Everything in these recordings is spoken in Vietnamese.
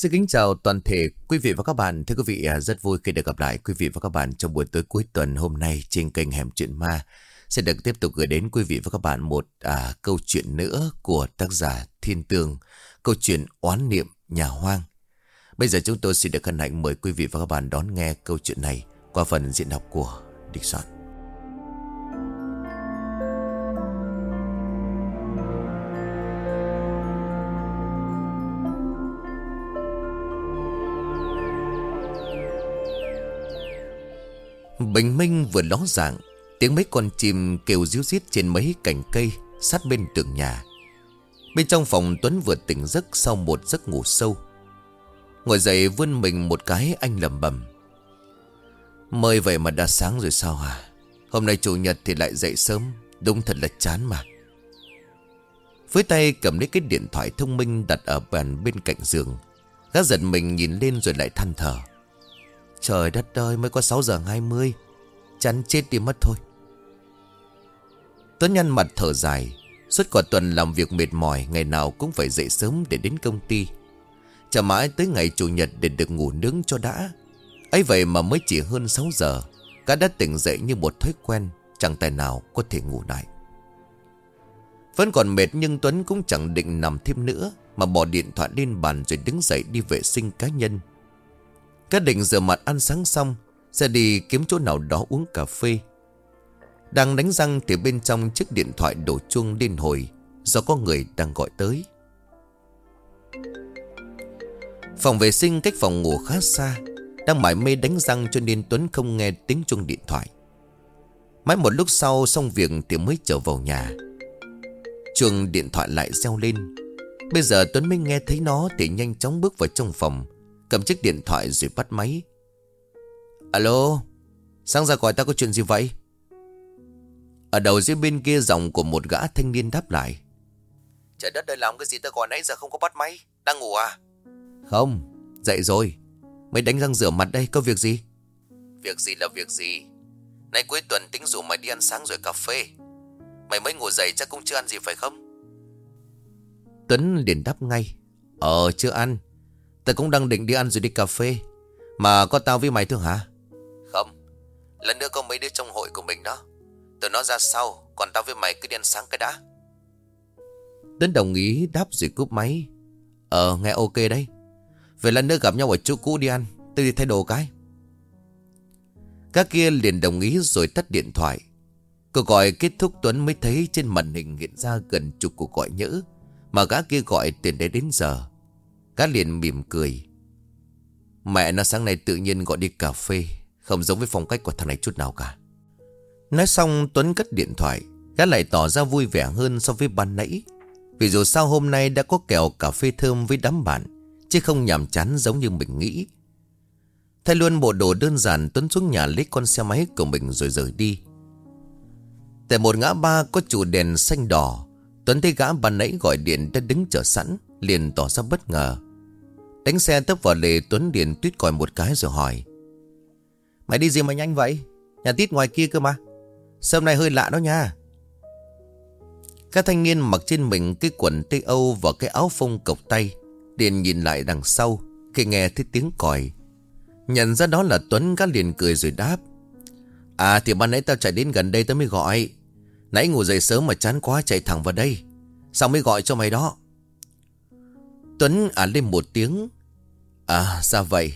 Xin kính chào toàn thể quý vị và các bạn. Thưa quý vị, à, rất vui khi được gặp lại quý vị và các bạn trong buổi tối cuối tuần hôm nay trên kênh Hẻm Chuyện Ma. Sẽ được tiếp tục gửi đến quý vị và các bạn một à, câu chuyện nữa của tác giả Thiên Tường. Câu chuyện oán niệm nhà hoang. Bây giờ chúng tôi xin được hân hạnh mời quý vị và các bạn đón nghe câu chuyện này qua phần diễn đọc của Địch Soạn. Bình minh vừa ló dạng, Tiếng mấy con chim kêu ríu rít trên mấy cành cây Sát bên tường nhà. Bên trong phòng Tuấn vừa tỉnh giấc Sau một giấc ngủ sâu. Ngồi dậy vươn mình một cái, anh lầm bầm Mời vậy mà đã sáng rồi sao hả? Hôm nay chủ nhật thì lại dậy sớm, Đúng thật là chán mà. Với tay cầm lấy cái điện thoại thông minh Đặt ở bàn bên cạnh giường, Gã giật mình nhìn lên rồi lại than thở. Trời đất ơi, mới có 6 giờ 20 Chắn chết đi mất thôi. Tuấn nhăn mặt thở dài. Suốt cả tuần làm việc mệt mỏi, Ngày nào cũng phải dậy sớm để đến công ty. Chả mãi tới ngày chủ nhật Để được ngủ nướng cho đã. Ấy vậy mà mới chỉ hơn 6 giờ, Cả đã tỉnh dậy như một thói quen, Chẳng tài nào có thể ngủ lại. Vẫn còn mệt nhưng Tuấn cũng chẳng định nằm thêm nữa, Mà bỏ điện thoại lên bàn rồi đứng dậy đi vệ sinh cá nhân. Các định rửa mặt ăn sáng xong, Sẽ đi kiếm chỗ nào đó uống cà phê. Đang đánh răng thì bên trong chiếc điện thoại đổ chuông liên hồi, Do có người đang gọi tới. Phòng vệ sinh cách phòng ngủ khá xa, Đang mải mê đánh răng cho nên Tuấn không nghe tiếng chuông điện thoại. Mãi một lúc sau xong việc thì mới trở vào nhà. Chuông điện thoại lại reo lên. Bây giờ Tuấn mới nghe thấy nó thì nhanh chóng bước vào trong phòng. Cầm chiếc điện thoại rồi bắt máy. Alo Sáng ra gọi ta có chuyện gì vậy? Ở đầu dưới bên kia giọng của một gã thanh niên đáp lại. Trời đất ơi làm cái gì ta gọi nãy giờ không có bắt máy? Đang ngủ à? Không Dậy rồi. Mới đánh răng rửa mặt đây có việc gì? Việc gì là việc gì? Nay cuối tuần tính rủ mày đi ăn sáng rồi cà phê. Mày mới ngủ dậy chắc cũng chưa ăn gì phải không? Tuấn liền đáp ngay. Ờ chưa ăn Ta cũng đang định đi ăn rồi đi cà phê. Mà có tao với mày thôi hả? Không. Lần nữa có mấy đứa trong hội của mình đó. Tụi nó ra sau Còn tao với mày cứ đi ăn sáng cái đã. Tuấn đồng ý đáp rồi cúp máy. Ờ nghe ok đấy. Vậy lần nữa gặp nhau ở chỗ cũ đi ăn Tôi đi thay đồ cái. Các kia liền đồng ý rồi tắt điện thoại. Cuộc gọi kết thúc Tuấn mới thấy trên màn hình hiện ra gần chục cuộc gọi nhỡ Mà gã kia gọi tiền đấy đến giờ Gã liền mỉm cười. Mẹ nó sáng nay tự nhiên gọi đi cà phê, Không giống với phong cách của thằng này chút nào cả. Nói xong, Tuấn cất điện thoại, Gã lại tỏ ra vui vẻ hơn so với ban nãy. Vì dù sao hôm nay đã có kẹo cà phê thơm với đám bạn, Chứ không nhàm chán giống như mình nghĩ. Thay luôn bộ đồ đơn giản, Tuấn xuống nhà lấy con xe máy của mình rồi rời đi. Tại một ngã ba có trụ đèn xanh đỏ, Tuấn thấy gã ban nãy gọi điện đã đứng chờ sẵn, Liền tỏ ra bất ngờ. Đánh xe tấp vào lề Tuấn liền tuyết còi một cái rồi hỏi. Mày đi gì mà nhanh vậy? Nhà tít ngoài kia cơ mà. Sớm này hơi lạ đó nha. Các thanh niên mặc trên mình cái quần Tây Âu và cái áo phông cộc tay Điền nhìn lại đằng sau Khi nghe thấy tiếng còi. Nhận ra đó là Tuấn các liền cười rồi đáp. À thì ban nãy tao chạy đến gần đây tao mới gọi. Nãy ngủ dậy sớm mà chán quá, chạy thẳng vào đây. Sao mới gọi cho mày đó? Tuấn à lên một tiếng. À sao vậy?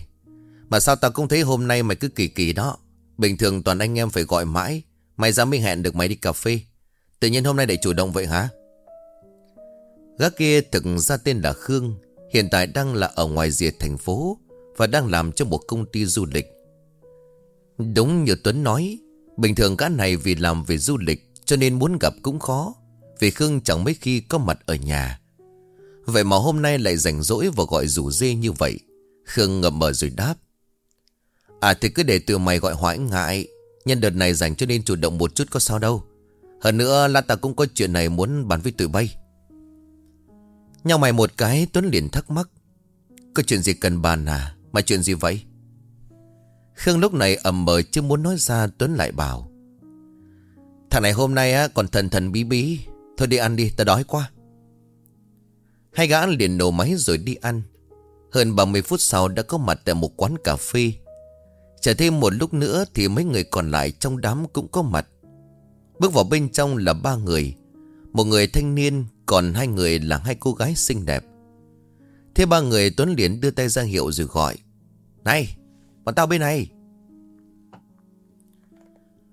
Mà sao tao cũng thấy hôm nay mày cứ kỳ kỳ đó. Bình thường toàn anh em phải gọi mãi. Mày dám mình hẹn được mày đi cà phê. Tự nhiên hôm nay để chủ động vậy hả? Gác kia thực ra tên là Khương, Hiện tại đang là ở ngoài rìa thành phố Và đang làm cho một công ty du lịch. Đúng như Tuấn nói, Bình thường gã này vì làm về du lịch Cho nên muốn gặp cũng khó, Vì Khương chẳng mấy khi có mặt ở nhà. Vậy mà hôm nay lại rảnh rỗi và gọi rủ dê như vậy. Khương ngậm mở rồi đáp. À thì cứ để tụi mày gọi hoãi ngại. Nhân đợt này rảnh cho nên chủ động một chút có sao đâu. Hơn nữa là ta cũng có chuyện này muốn bàn với tụi bay. Nhau mày một cái, Tuấn liền thắc mắc. Có chuyện gì cần bàn à? Mà chuyện gì vậy? Khương lúc này ầm mờ chưa muốn nói ra, Tuấn lại bảo. Thằng này hôm nay á, còn thần thần bí bí. Thôi đi ăn đi ta đói quá. Hai gã liền nổ máy rồi đi ăn. Hơn 30 phút sau đã có mặt tại một quán cà phê. Chờ thêm một lúc nữa thì mấy người còn lại trong đám cũng có mặt. Bước vào bên trong là ba người. Một người thanh niên, Còn hai người là hai cô gái xinh đẹp. Thế ba người Tuấn liền đưa tay ra hiệu rồi gọi, Này, Bọn tao bên này.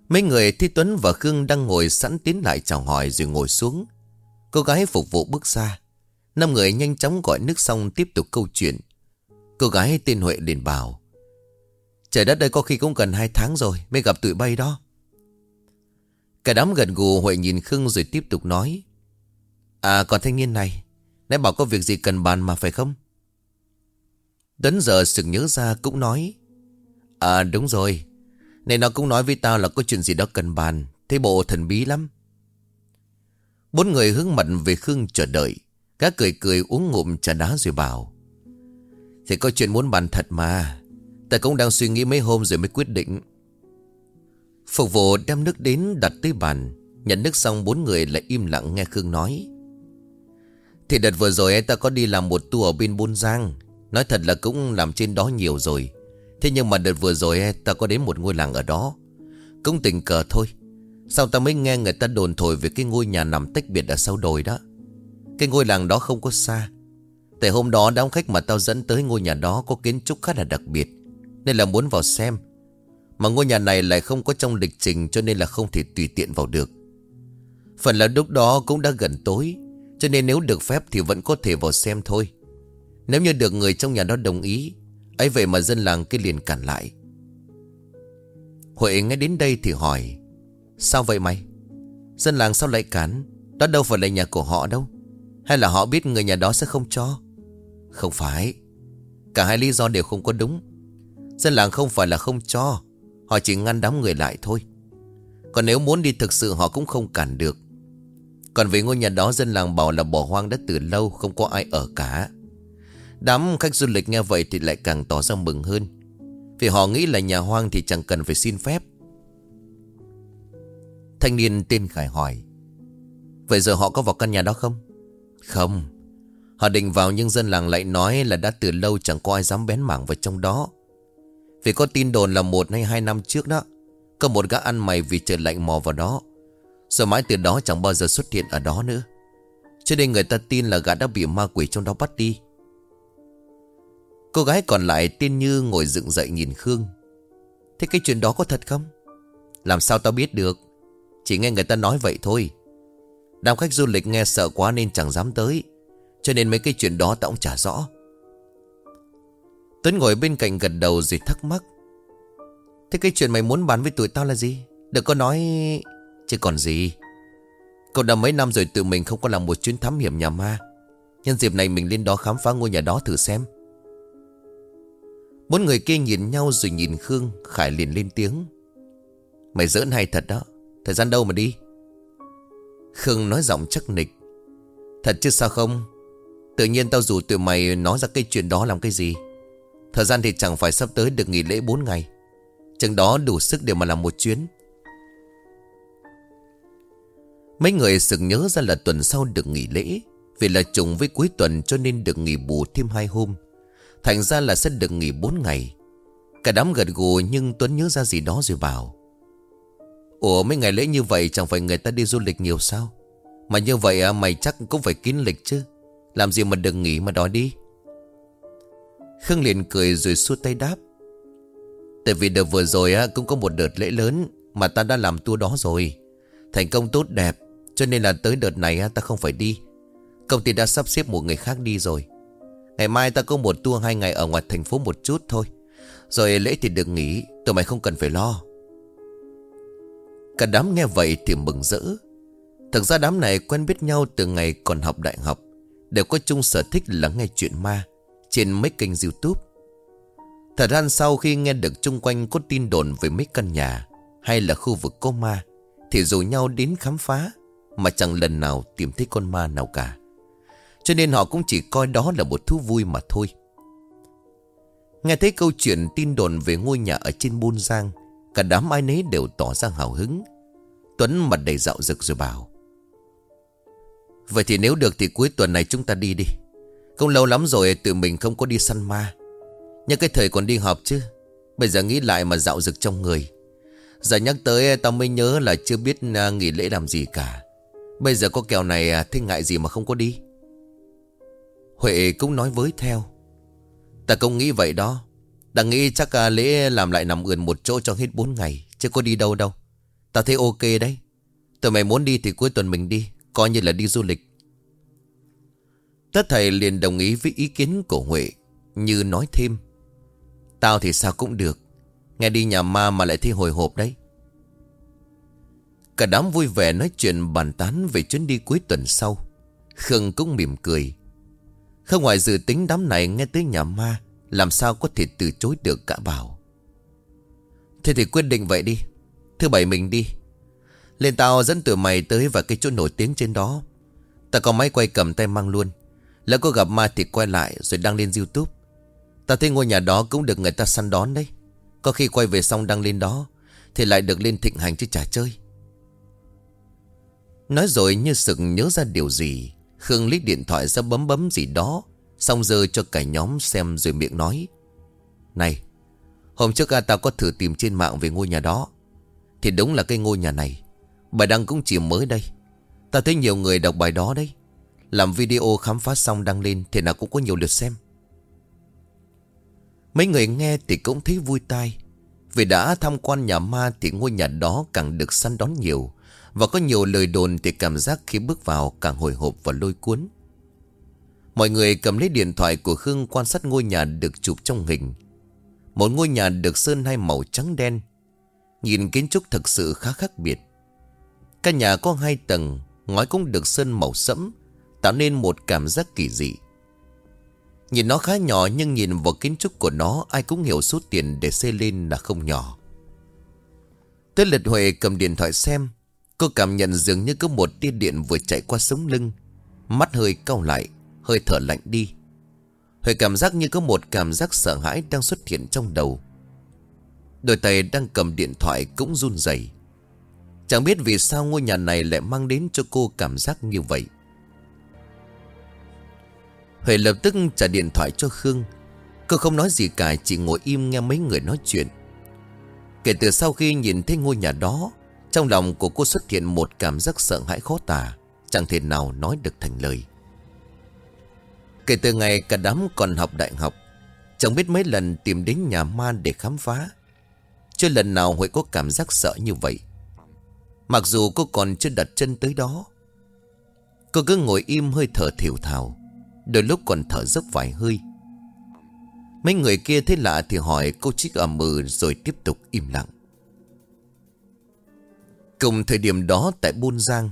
Mấy người Thi Tuấn và Khương đang ngồi sẵn tiến lại chào hỏi rồi ngồi xuống. Cô gái phục vụ bước ra. Năm người nhanh chóng gọi nước xong tiếp tục câu chuyện. Cô gái tên Huệ liền bảo, Trời đất đây có khi cũng gần hai tháng rồi, Mới gặp tụi bay đó. Cả đám gần gù, Huệ nhìn Khương rồi tiếp tục nói À còn thanh niên này, Nãy bảo có việc gì cần bàn mà phải không? Tuấn giờ sực nhớ ra cũng nói À đúng rồi Này nó cũng nói với tao là có chuyện gì đó cần bàn Thế bộ thần bí lắm. Bốn người hướng mặt về Khương chờ đợi. Các cười cười uống ngụm trà đá rồi bảo Thì có chuyện muốn bàn thật mà. Ta cũng đang suy nghĩ mấy hôm rồi mới quyết định. Phục vụ đem nước đến đặt tới bàn, Nhận nước xong bốn người lại im lặng nghe Khương nói. Thì đợt vừa rồi ta có đi làm một tour ở bên Bôn Giang, Nói thật là cũng làm trên đó nhiều rồi. Thế nhưng mà đợt vừa rồi ta có đến một ngôi làng ở đó. Cũng tình cờ thôi. Sao ta mới nghe người ta đồn thổi về cái ngôi nhà nằm tách biệt ở sau đồi đó? Cái ngôi làng đó không có xa. Tại hôm đó đám khách mà tao dẫn tới ngôi nhà đó có kiến trúc khá là đặc biệt, Nên là muốn vào xem. Mà ngôi nhà này lại không có trong lịch trình cho nên là không thể tùy tiện vào được. Phần là lúc đó cũng đã gần tối, Cho nên nếu được phép thì vẫn có thể vào xem thôi. Nếu như được người trong nhà đó đồng ý, ấy vậy mà dân làng kia liền cản lại. Huệ nghe đến đây thì hỏi, Sao vậy mày? Dân làng sao lại cản? Đó đâu phải là nhà của họ đâu. Hay là họ biết người nhà đó sẽ không cho? Không phải. Cả hai lý do đều không có đúng. Dân làng không phải là không cho. Họ chỉ ngăn đám người lại thôi. Còn nếu muốn đi thực sự, họ cũng không cản được. Còn về ngôi nhà đó, dân làng bảo là bỏ hoang đã từ lâu, Không có ai ở cả. Đám khách du lịch nghe vậy thì lại càng tỏ ra mừng hơn. Vì họ nghĩ là nhà hoang thì chẳng cần phải xin phép. Thanh niên tên Khải hỏi, Vậy giờ họ có vào căn nhà đó không? Không. Họ định vào nhưng dân làng lại nói là đã từ lâu chẳng có ai dám bén mảng vào trong đó. Vì có tin đồn là một hay hai năm trước đó, Có một gã ăn mày vì trời lạnh mò vào đó. Rồi mãi từ đó chẳng bao giờ xuất hiện ở đó nữa. Cho nên người ta tin là gã đã bị ma quỷ trong đó bắt đi. Cô gái còn lại tên Như ngồi dựng dậy nhìn Khương. Thế cái chuyện đó có thật không? Làm sao tao biết được? Chỉ nghe người ta nói vậy thôi. Đám khách du lịch nghe sợ quá nên chẳng dám tới. Cho nên mấy cái chuyện đó tao cũng chả rõ. Tuấn ngồi bên cạnh gật đầu rồi thắc mắc. Thế cái chuyện mày muốn bán với tụi tao là gì? Đừng có nói... Chứ còn gì. Cậu đã mấy năm rồi tự mình không có làm một chuyến thám hiểm nhà ma. Nhân dịp này mình lên đó khám phá ngôi nhà đó thử xem. Bốn người kia nhìn nhau rồi nhìn Khương, Khải liền lên tiếng. Mày giỡn hay thật đó? Thời gian đâu mà đi? Khương nói giọng chắc nịch. Thật chứ sao không? Tự nhiên tao rủ tụi mày nói ra cái chuyện đó làm cái gì? Thời gian thì chẳng phải sắp tới được nghỉ lễ 4 ngày. Chừng đó đủ sức để mà làm một chuyến. Mấy người sực nhớ ra là tuần sau được nghỉ lễ, Vì là trùng với cuối tuần cho nên được nghỉ bù thêm hai hôm. Thành ra là sẽ được nghỉ 4 ngày. Cả đám gật gù nhưng Tuấn nhớ ra gì đó rồi bảo Ủa mấy ngày lễ như vậy chẳng phải người ta đi du lịch nhiều sao? Mà như vậy à, mày chắc cũng phải kín lịch chứ. Làm gì mà đừng nghỉ mà đòi đi. Khương liền cười rồi xua tay đáp. Tại vì đợt vừa rồi á, cũng có một đợt lễ lớn Mà ta đã làm tour đó rồi. Thành công tốt đẹp Cho nên là tới đợt này á, ta không phải đi. Công ty đã sắp xếp một người khác đi rồi. Ngày mai ta có một tour hai ngày ở ngoài thành phố một chút thôi. Rồi lễ thì được nghỉ Tụi mày không cần phải lo. Cả đám nghe vậy thì mừng rỡ. Thực ra đám này quen biết nhau từ ngày còn học đại học, Đều có chung sở thích là nghe chuyện ma Trên mấy kênh youtube. Thật ra sau khi nghe được chung quanh có tin đồn về mấy căn nhà Hay là khu vực có ma Thì rủ nhau đến khám phá Mà chẳng lần nào tìm thấy con ma nào cả. Cho nên họ cũng chỉ coi đó là một thú vui mà thôi. Nghe thấy câu chuyện tin đồn về ngôi nhà ở trên Buôn Giang, Cả đám ai nấy đều tỏ ra hào hứng. Tuấn mặt đầy dạo rực rồi bảo. Vậy thì nếu được thì cuối tuần này chúng ta đi đi. Không lâu lắm rồi tự mình không có đi săn ma. Nhưng cái thời còn đi họp chứ. Bây giờ nghĩ lại mà dạo dực trong người. Giờ nhắc tới tao mới nhớ là chưa biết à, nghỉ lễ làm gì cả. Bây giờ có kèo này à, thế ngại gì mà không có đi. Huệ cũng nói với theo. Ta cũng nghĩ vậy đó. Ta nghĩ chắc à, lễ làm lại nằm ườn một chỗ cho hết 4 ngày. Chứ có đi đâu đâu. Ta thấy ok đấy. Tụi mày muốn đi thì cuối tuần mình đi, Coi như là đi du lịch. Tất thầy liền đồng ý với ý kiến của Huệ, Như nói thêm. Tao thì sao cũng được, Nghe đi nhà ma mà lại thấy hồi hộp đấy. Cả đám vui vẻ nói chuyện bàn tán về chuyến đi cuối tuần sau. Khương cũng mỉm cười. Không ngoài dự tính đám này nghe tới nhà ma, Làm sao có thể từ chối được cả bảo. Thế thì quyết định vậy đi. Thứ bảy mình đi. Lên tao dẫn tụi mày tới và cái chỗ nổi tiếng trên đó. Ta có máy quay cầm tay mang luôn. Lỡ có gặp ma thì quay lại rồi đăng lên youtube. Ta thấy ngôi nhà đó cũng được người ta săn đón đấy. Có khi quay về xong đăng lên đó Thì lại được lên thịnh hành chứ chả chơi. Nói rồi như sực nhớ ra điều gì Khương lấy điện thoại ra bấm bấm gì đó Xong giờ cho cả nhóm xem rồi miệng nói. Này Hôm trước à, tao có thử tìm trên mạng về ngôi nhà đó. Thì đúng là cái ngôi nhà này. Bài đăng cũng chỉ mới đây. Ta thấy nhiều người đọc bài đó đấy. Làm video khám phá xong đăng lên Thì nào cũng có nhiều lượt xem. Mấy người nghe thì cũng thấy vui tai. Vì đã tham quan nhà ma Thì ngôi nhà đó càng được săn đón nhiều. Và có nhiều lời đồn Thì cảm giác khi bước vào càng hồi hộp và lôi cuốn. Mọi người cầm lấy điện thoại của Khương Quan sát ngôi nhà được chụp trong hình. Một ngôi nhà được sơn hai màu trắng đen. Nhìn kiến trúc thực sự khá khác biệt Căn nhà có hai tầng Ngói cũng được sơn màu sẫm Tạo nên một cảm giác kỳ dị Nhìn nó khá nhỏ nhưng nhìn vào kiến trúc của nó ai cũng hiểu số tiền để xây lên là không nhỏ. Tới Lịch Huệ cầm điện thoại xem. Cô cảm nhận dường như có một tia điện vừa chạy qua sống lưng. Mắt hơi cau lại, hơi thở lạnh đi. Huệ cảm giác như có một cảm giác sợ hãi đang xuất hiện trong đầu. Đôi tay đang cầm điện thoại cũng run rẩy. Chẳng biết vì sao ngôi nhà này lại mang đến cho cô cảm giác như vậy. Huệ lập tức trả điện thoại cho Khương Cô không nói gì cả, Chỉ ngồi im nghe mấy người nói chuyện Kể từ sau khi nhìn thấy ngôi nhà đó, Trong lòng của cô xuất hiện một cảm giác sợ hãi khó tả, Chẳng thể nào nói được thành lời Kể từ ngày cả đám còn học đại học, Chẳng biết mấy lần tìm đến nhà ma để khám phá chưa lần nào Huệ có cảm giác sợ như vậy. Mặc dù cô còn chưa đặt chân tới đó, Cô cứ ngồi im hơi thở thiểu thào, Đôi lúc còn thở dốc vài hơi. Mấy người kia thấy lạ thì hỏi cô trích ẩm mừ rồi tiếp tục im lặng. Cùng thời điểm đó tại Buôn Giang,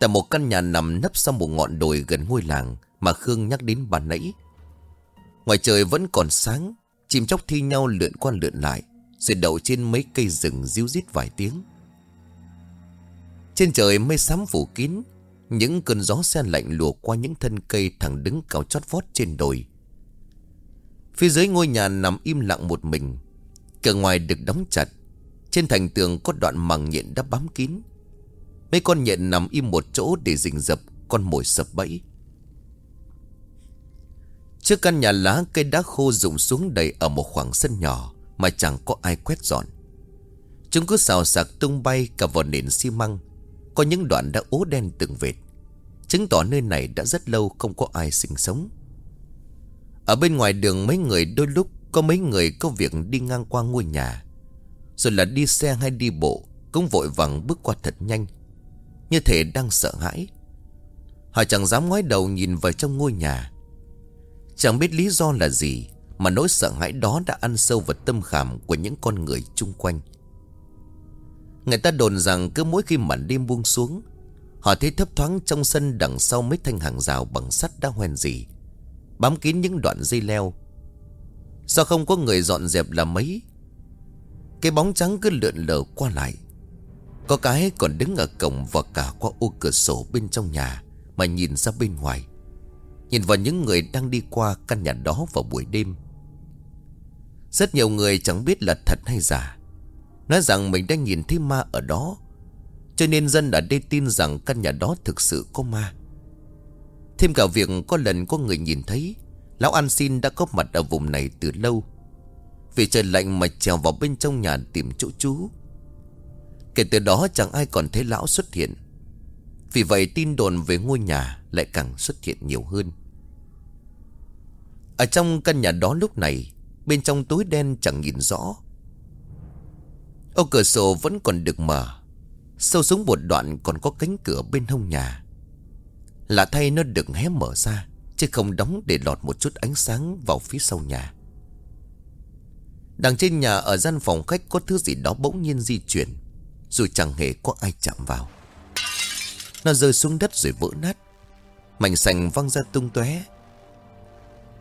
Tại một căn nhà nằm nấp sau một ngọn đồi gần ngôi làng Mà Khương nhắc đến bàn nãy. Ngoài trời vẫn còn sáng, Chim chóc thi nhau lượn qua lượn lại. Rồi đậu trên mấy cây rừng ríu rít vài tiếng Trên trời mây xám phủ kín, những cơn gió xe lạnh lùa qua những thân cây thẳng đứng cao chót vót trên đồi. Phía dưới ngôi nhà nằm im lặng một mình. Cửa ngoài được đóng chặt. Trên thành tường có đoạn màng nhện đã bám kín. Mấy con nhện nằm im một chỗ để rình rập con mồi sập bẫy. Trước căn nhà lá cây đá khô rụng xuống đầy ở một khoảng sân nhỏ mà chẳng có ai quét dọn. Chúng cứ xào sạc tung bay cả vào nền xi măng, có những đoạn đã ố đen từng vệt, Chứng tỏ nơi này đã rất lâu không có ai sinh sống. Ở bên ngoài đường mấy người đôi lúc Có mấy người có việc đi ngang qua ngôi nhà, Rồi là đi xe hay đi bộ Cũng vội vàng bước qua thật nhanh, Như thể đang sợ hãi. Họ chẳng dám ngoái đầu nhìn vào trong ngôi nhà. Chẳng biết lý do là gì mà nỗi sợ hãi đó đã ăn sâu vào tâm khảm Của những con người chung quanh. Người ta đồn rằng cứ mỗi khi màn đêm buông xuống, Họ thấy thấp thoáng trong sân đằng sau mấy thanh hàng rào bằng sắt đã hoen gì Bám kín những đoạn dây leo. Do không có người dọn dẹp là mấy? Cái bóng trắng cứ lượn lờ qua lại. Có cái còn đứng ở cổng và cả qua ô cửa sổ bên trong nhà Mà nhìn ra bên ngoài. Nhìn vào những người đang đi qua căn nhà đó vào buổi đêm. Rất nhiều người chẳng biết là thật hay giả. Nói rằng mình đã nhìn thấy ma ở đó, Cho nên dân ở đây tin rằng căn nhà đó thực sự có ma. Thêm cả việc có lần có người nhìn thấy, Lão An Xin đã có mặt ở vùng này từ lâu. Vì trời lạnh mà trèo vào bên trong nhà tìm chỗ trú. Kể từ đó chẳng ai còn thấy lão xuất hiện. Vì vậy tin đồn về ngôi nhà lại càng xuất hiện nhiều hơn. Ở trong căn nhà đó lúc này Bên trong tối đen chẳng nhìn rõ. Ô cửa sổ vẫn còn được mở. Sâu xuống một đoạn còn có cánh cửa bên hông nhà. Lạ thay nó được hé mở ra, Chứ không đóng để lọt một chút ánh sáng vào phía sau nhà. Đằng trên nhà ở gian phòng khách có thứ gì đó bỗng nhiên di chuyển, Dù chẳng hề có ai chạm vào. Nó rơi xuống đất rồi vỡ nát. Mảnh sành văng ra tung tóe.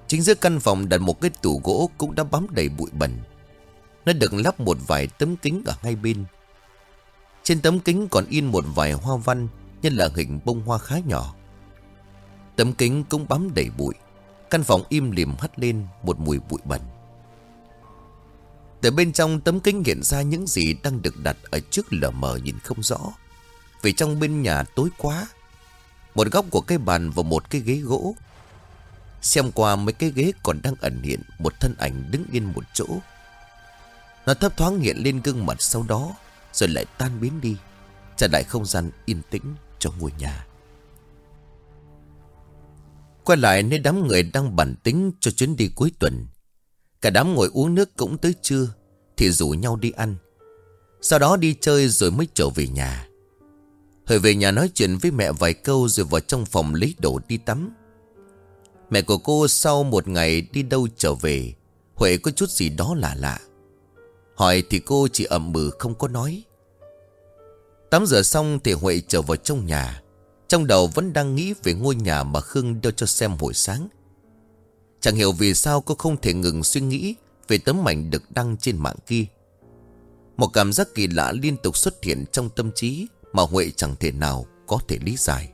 Chính giữa căn phòng đặt một cái tủ gỗ cũng đã bám đầy bụi bẩn. Nó được lắp một vài tấm kính ở hai bên. Trên tấm kính còn in một vài hoa văn Như là hình bông hoa khá nhỏ. Tấm kính cũng bám đầy bụi. Căn phòng im lìm hắt lên một mùi bụi bẩn. Từ bên trong tấm kính hiện ra những gì đang được đặt ở trước lờ mờ nhìn không rõ. Vì trong bên nhà tối quá, Một góc của cái bàn và một cái ghế gỗ. Xem qua mấy cái ghế còn đang ẩn hiện, Một thân ảnh đứng yên một chỗ. Nó thấp thoáng hiện lên gương mặt sau đó, Rồi lại tan biến đi Trả lại không gian yên tĩnh cho ngôi nhà. Quay lại nơi đám người đang bản tính cho chuyến đi cuối tuần. Cả đám ngồi uống nước cũng tới trưa, Thì rủ nhau đi ăn. Sau đó đi chơi rồi mới trở về nhà. Hồi về nhà nói chuyện với mẹ vài câu Rồi vào trong phòng lấy đồ đi tắm. Mẹ của cô sau một ngày đi đâu trở về, Huệ có chút gì đó lạ lạ. Hỏi thì cô chỉ ẩm mừ không có nói. Tắm rửa xong thì Huệ trở vào trong nhà. Trong đầu vẫn đang nghĩ về ngôi nhà mà Khương đeo cho xem hồi sáng. Chẳng hiểu vì sao cô không thể ngừng suy nghĩ Về tấm ảnh được đăng trên mạng kia. Một cảm giác kỳ lạ liên tục xuất hiện trong tâm trí Mà Huệ chẳng thể nào có thể lý giải.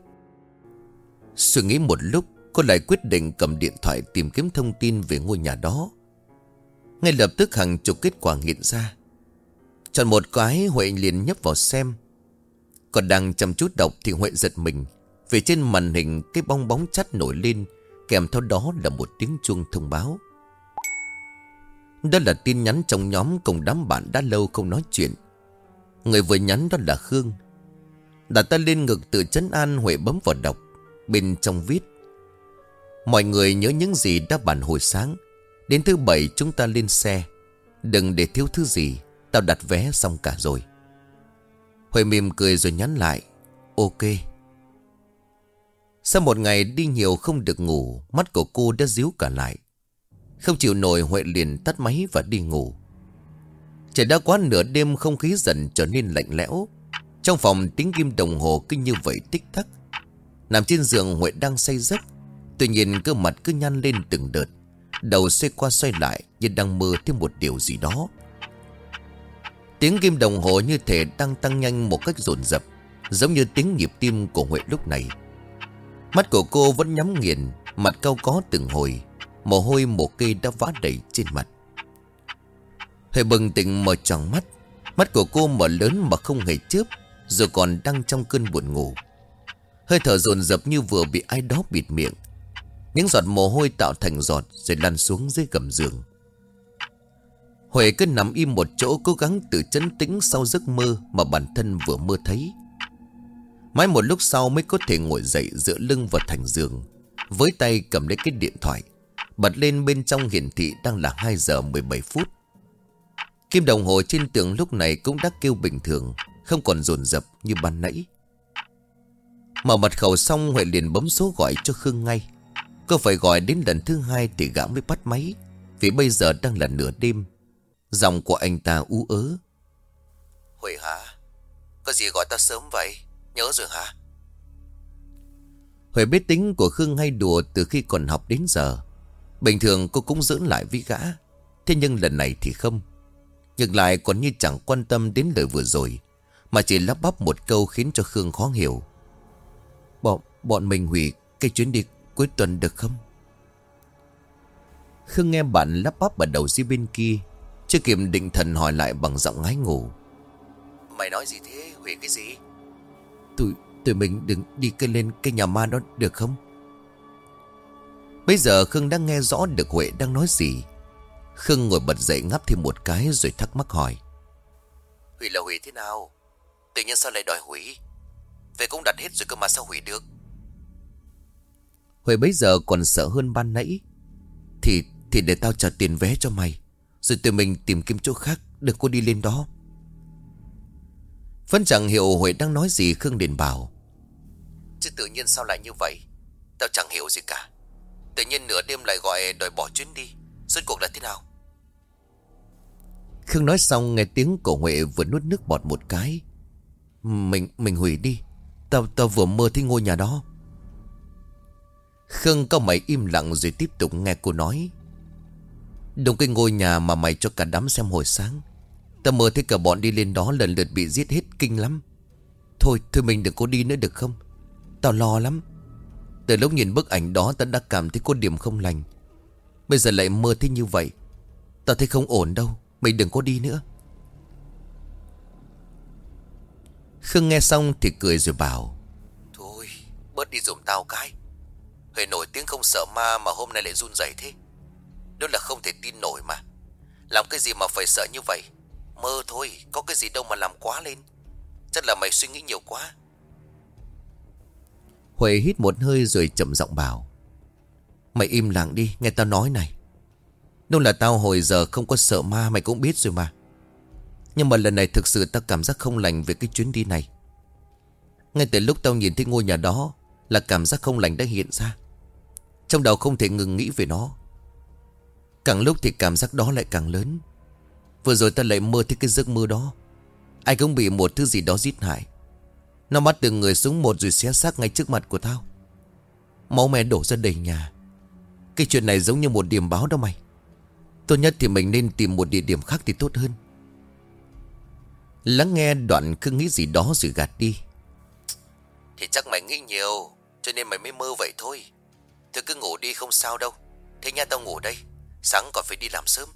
Suy nghĩ một lúc Cô lại quyết định cầm điện thoại tìm kiếm thông tin về ngôi nhà đó. Ngay lập tức hàng chục kết quả hiện ra. Chọn một cái Huệ liền nhấp vào xem. Còn đang chăm chút đọc thì Huệ giật mình. Vì trên màn hình cái bong bóng chắt nổi lên, Kèm theo đó là một tiếng chuông thông báo. Đó là tin nhắn trong nhóm cùng đám bạn đã lâu không nói chuyện. Người vừa nhắn đó là Khương. Đặt tay lên ngực tự chấn an Huệ bấm vào đọc. Bên trong viết Mọi người nhớ những gì đã bàn hồi sáng. Đến thứ bảy chúng ta lên xe. Đừng để thiếu thứ gì, Tao đặt vé xong cả rồi. Huệ mỉm cười rồi nhắn lại. Ok. Sau một ngày đi nhiều không được ngủ, Mắt của cô đã díu cả lại. Không chịu nổi Huệ liền tắt máy và đi ngủ. Trời đã quá nửa đêm, không khí dần trở nên lạnh lẽo. Trong phòng tiếng kim đồng hồ kinh như vậy tích tắc. Nằm trên giường Huệ đang say giấc. Tuy nhiên cơ mặt cứ nhăn lên từng đợt. Đầu xoay qua xoay lại Như đang mơ thêm một điều gì đó. Tiếng kim đồng hồ như thể đang tăng nhanh một cách dồn dập, Giống như tiếng nhịp tim của Huệ lúc này. Mắt của cô vẫn nhắm nghiền, Mặt cao có từng hồi, Mồ hôi một cây đã vã đầy trên mặt. Huệ bừng tỉnh mở tròn mắt Mắt của cô mở lớn mà không hề chớp, Rồi còn đang trong cơn buồn ngủ. Hơi thở dồn dập như vừa bị ai đó bịt miệng. Những giọt mồ hôi tạo thành giọt Rồi lăn xuống dưới gầm giường Huệ cứ nằm im một chỗ, cố gắng tự chấn tĩnh sau giấc mơ mà bản thân vừa mơ thấy. Mãi một lúc sau mới có thể ngồi dậy dựa lưng vào thành giường. Với tay cầm lấy cái điện thoại. Bật lên bên trong hiển thị đang là 2 giờ 17 phút. Kim đồng hồ trên tường lúc này cũng đã kêu bình thường. Không còn dồn dập như ban nãy. Mở mật khẩu xong, Huệ liền bấm số gọi cho Khương ngay. Cô phải gọi đến lần thứ hai thì gã mới bắt máy. Vì bây giờ đang là nửa đêm. Giọng của anh ta ú ớ. Huệ hả? Có gì gọi ta sớm vậy? Nhớ rồi hả? Huệ biết tính của Khương hay đùa Từ khi còn học đến giờ. Bình thường cô cũng dưỡng lại với gã. Thế nhưng lần này thì không. Ngược lại còn như chẳng quan tâm đến lời vừa rồi Mà chỉ lắp bắp một câu khiến cho Khương khó hiểu. Bọn, bọn mình hủy cái chuyến đi cuối tuần được không? Khương nghe bạn lắp bắp ở đầu dưới bên kia chưa kịp định thần hỏi lại bằng giọng ngái ngủ. Mày nói gì thế? Hủy cái gì? Tụi, tụi mình đừng đi cây lên cây nhà ma đó được không? Bây giờ Khương đang nghe rõ được Huệ đang nói gì. Khương ngồi bật dậy ngắp thêm một cái rồi thắc mắc hỏi. Hủy là hủy thế nào? Tự nhiên sao lại đòi hủy? Về cũng đặt hết rồi cơ mà sao hủy được Huệ bây giờ còn sợ hơn ban nãy. Thì thì để tao trả tiền vé cho mày Rồi tụi mình tìm kiếm chỗ khác Đừng có đi lên đó. Vẫn chẳng hiểu Huệ đang nói gì Khương Điền bảo. Chứ tự nhiên sao lại như vậy? Tao chẳng hiểu gì cả. Tự nhiên nửa đêm lại gọi đòi bỏ chuyến đi. Rốt cuộc là thế nào? Khương nói xong nghe tiếng cổ Huệ vừa nuốt nước bọt một cái. Mình mình hủy đi. Tao tao vừa mơ thấy ngôi nhà đó Khương có mày im lặng rồi tiếp tục nghe cô nói. Đúng cái ngôi nhà mà mày cho cả đám xem hồi sáng. Tao mơ thấy cả bọn đi lên đó lần lượt bị giết hết kinh lắm. Thôi thôi mình đừng có đi nữa được không? Tao lo lắm. Từ lúc nhìn bức ảnh đó tao đã cảm thấy có điểm không lành. Bây giờ lại mơ thấy như vậy. Tao thấy không ổn đâu. Mày đừng có đi nữa. Khương nghe xong thì cười rồi bảo, Thôi, bớt đi dùm tao cái. Huệ nổi tiếng không sợ ma mà hôm nay lại run rẩy thế. Đó là không thể tin nổi mà. Làm cái gì mà phải sợ như vậy? Mơ thôi, Có cái gì đâu mà làm quá lên. Chắc là mày suy nghĩ nhiều quá. Huệ hít một hơi rồi chậm giọng bảo. Mày im lặng đi, Nghe tao nói này. Đúng là tao hồi giờ không có sợ ma, Mày cũng biết rồi mà. Nhưng mà lần này thực sự tao cảm giác không lành Về cái chuyến đi này. Ngay từ lúc tao nhìn thấy ngôi nhà đó Là cảm giác không lành đã hiện ra. Trong đầu không thể ngừng nghĩ về nó. Càng lúc thì cảm giác đó lại càng lớn. Vừa rồi ta lại mơ thấy cái giấc mơ đó. Ai cũng bị một thứ gì đó giết hại. Nó bắt từng người xuống một rồi xé xác ngay trước mặt của tao. Máu me đổ ra đầy nhà. Cái chuyện này giống như một điểm báo đó mày. Tốt nhất thì mình nên tìm một địa điểm khác thì tốt hơn. Lắng nghe đoạn cứ nghĩ gì đó rồi gạt đi. Thì chắc mày nghĩ nhiều, Cho nên mày mới mơ vậy thôi. Thôi cứ ngủ đi không sao đâu Thế nha, tao ngủ đây Sáng còn phải đi làm sớm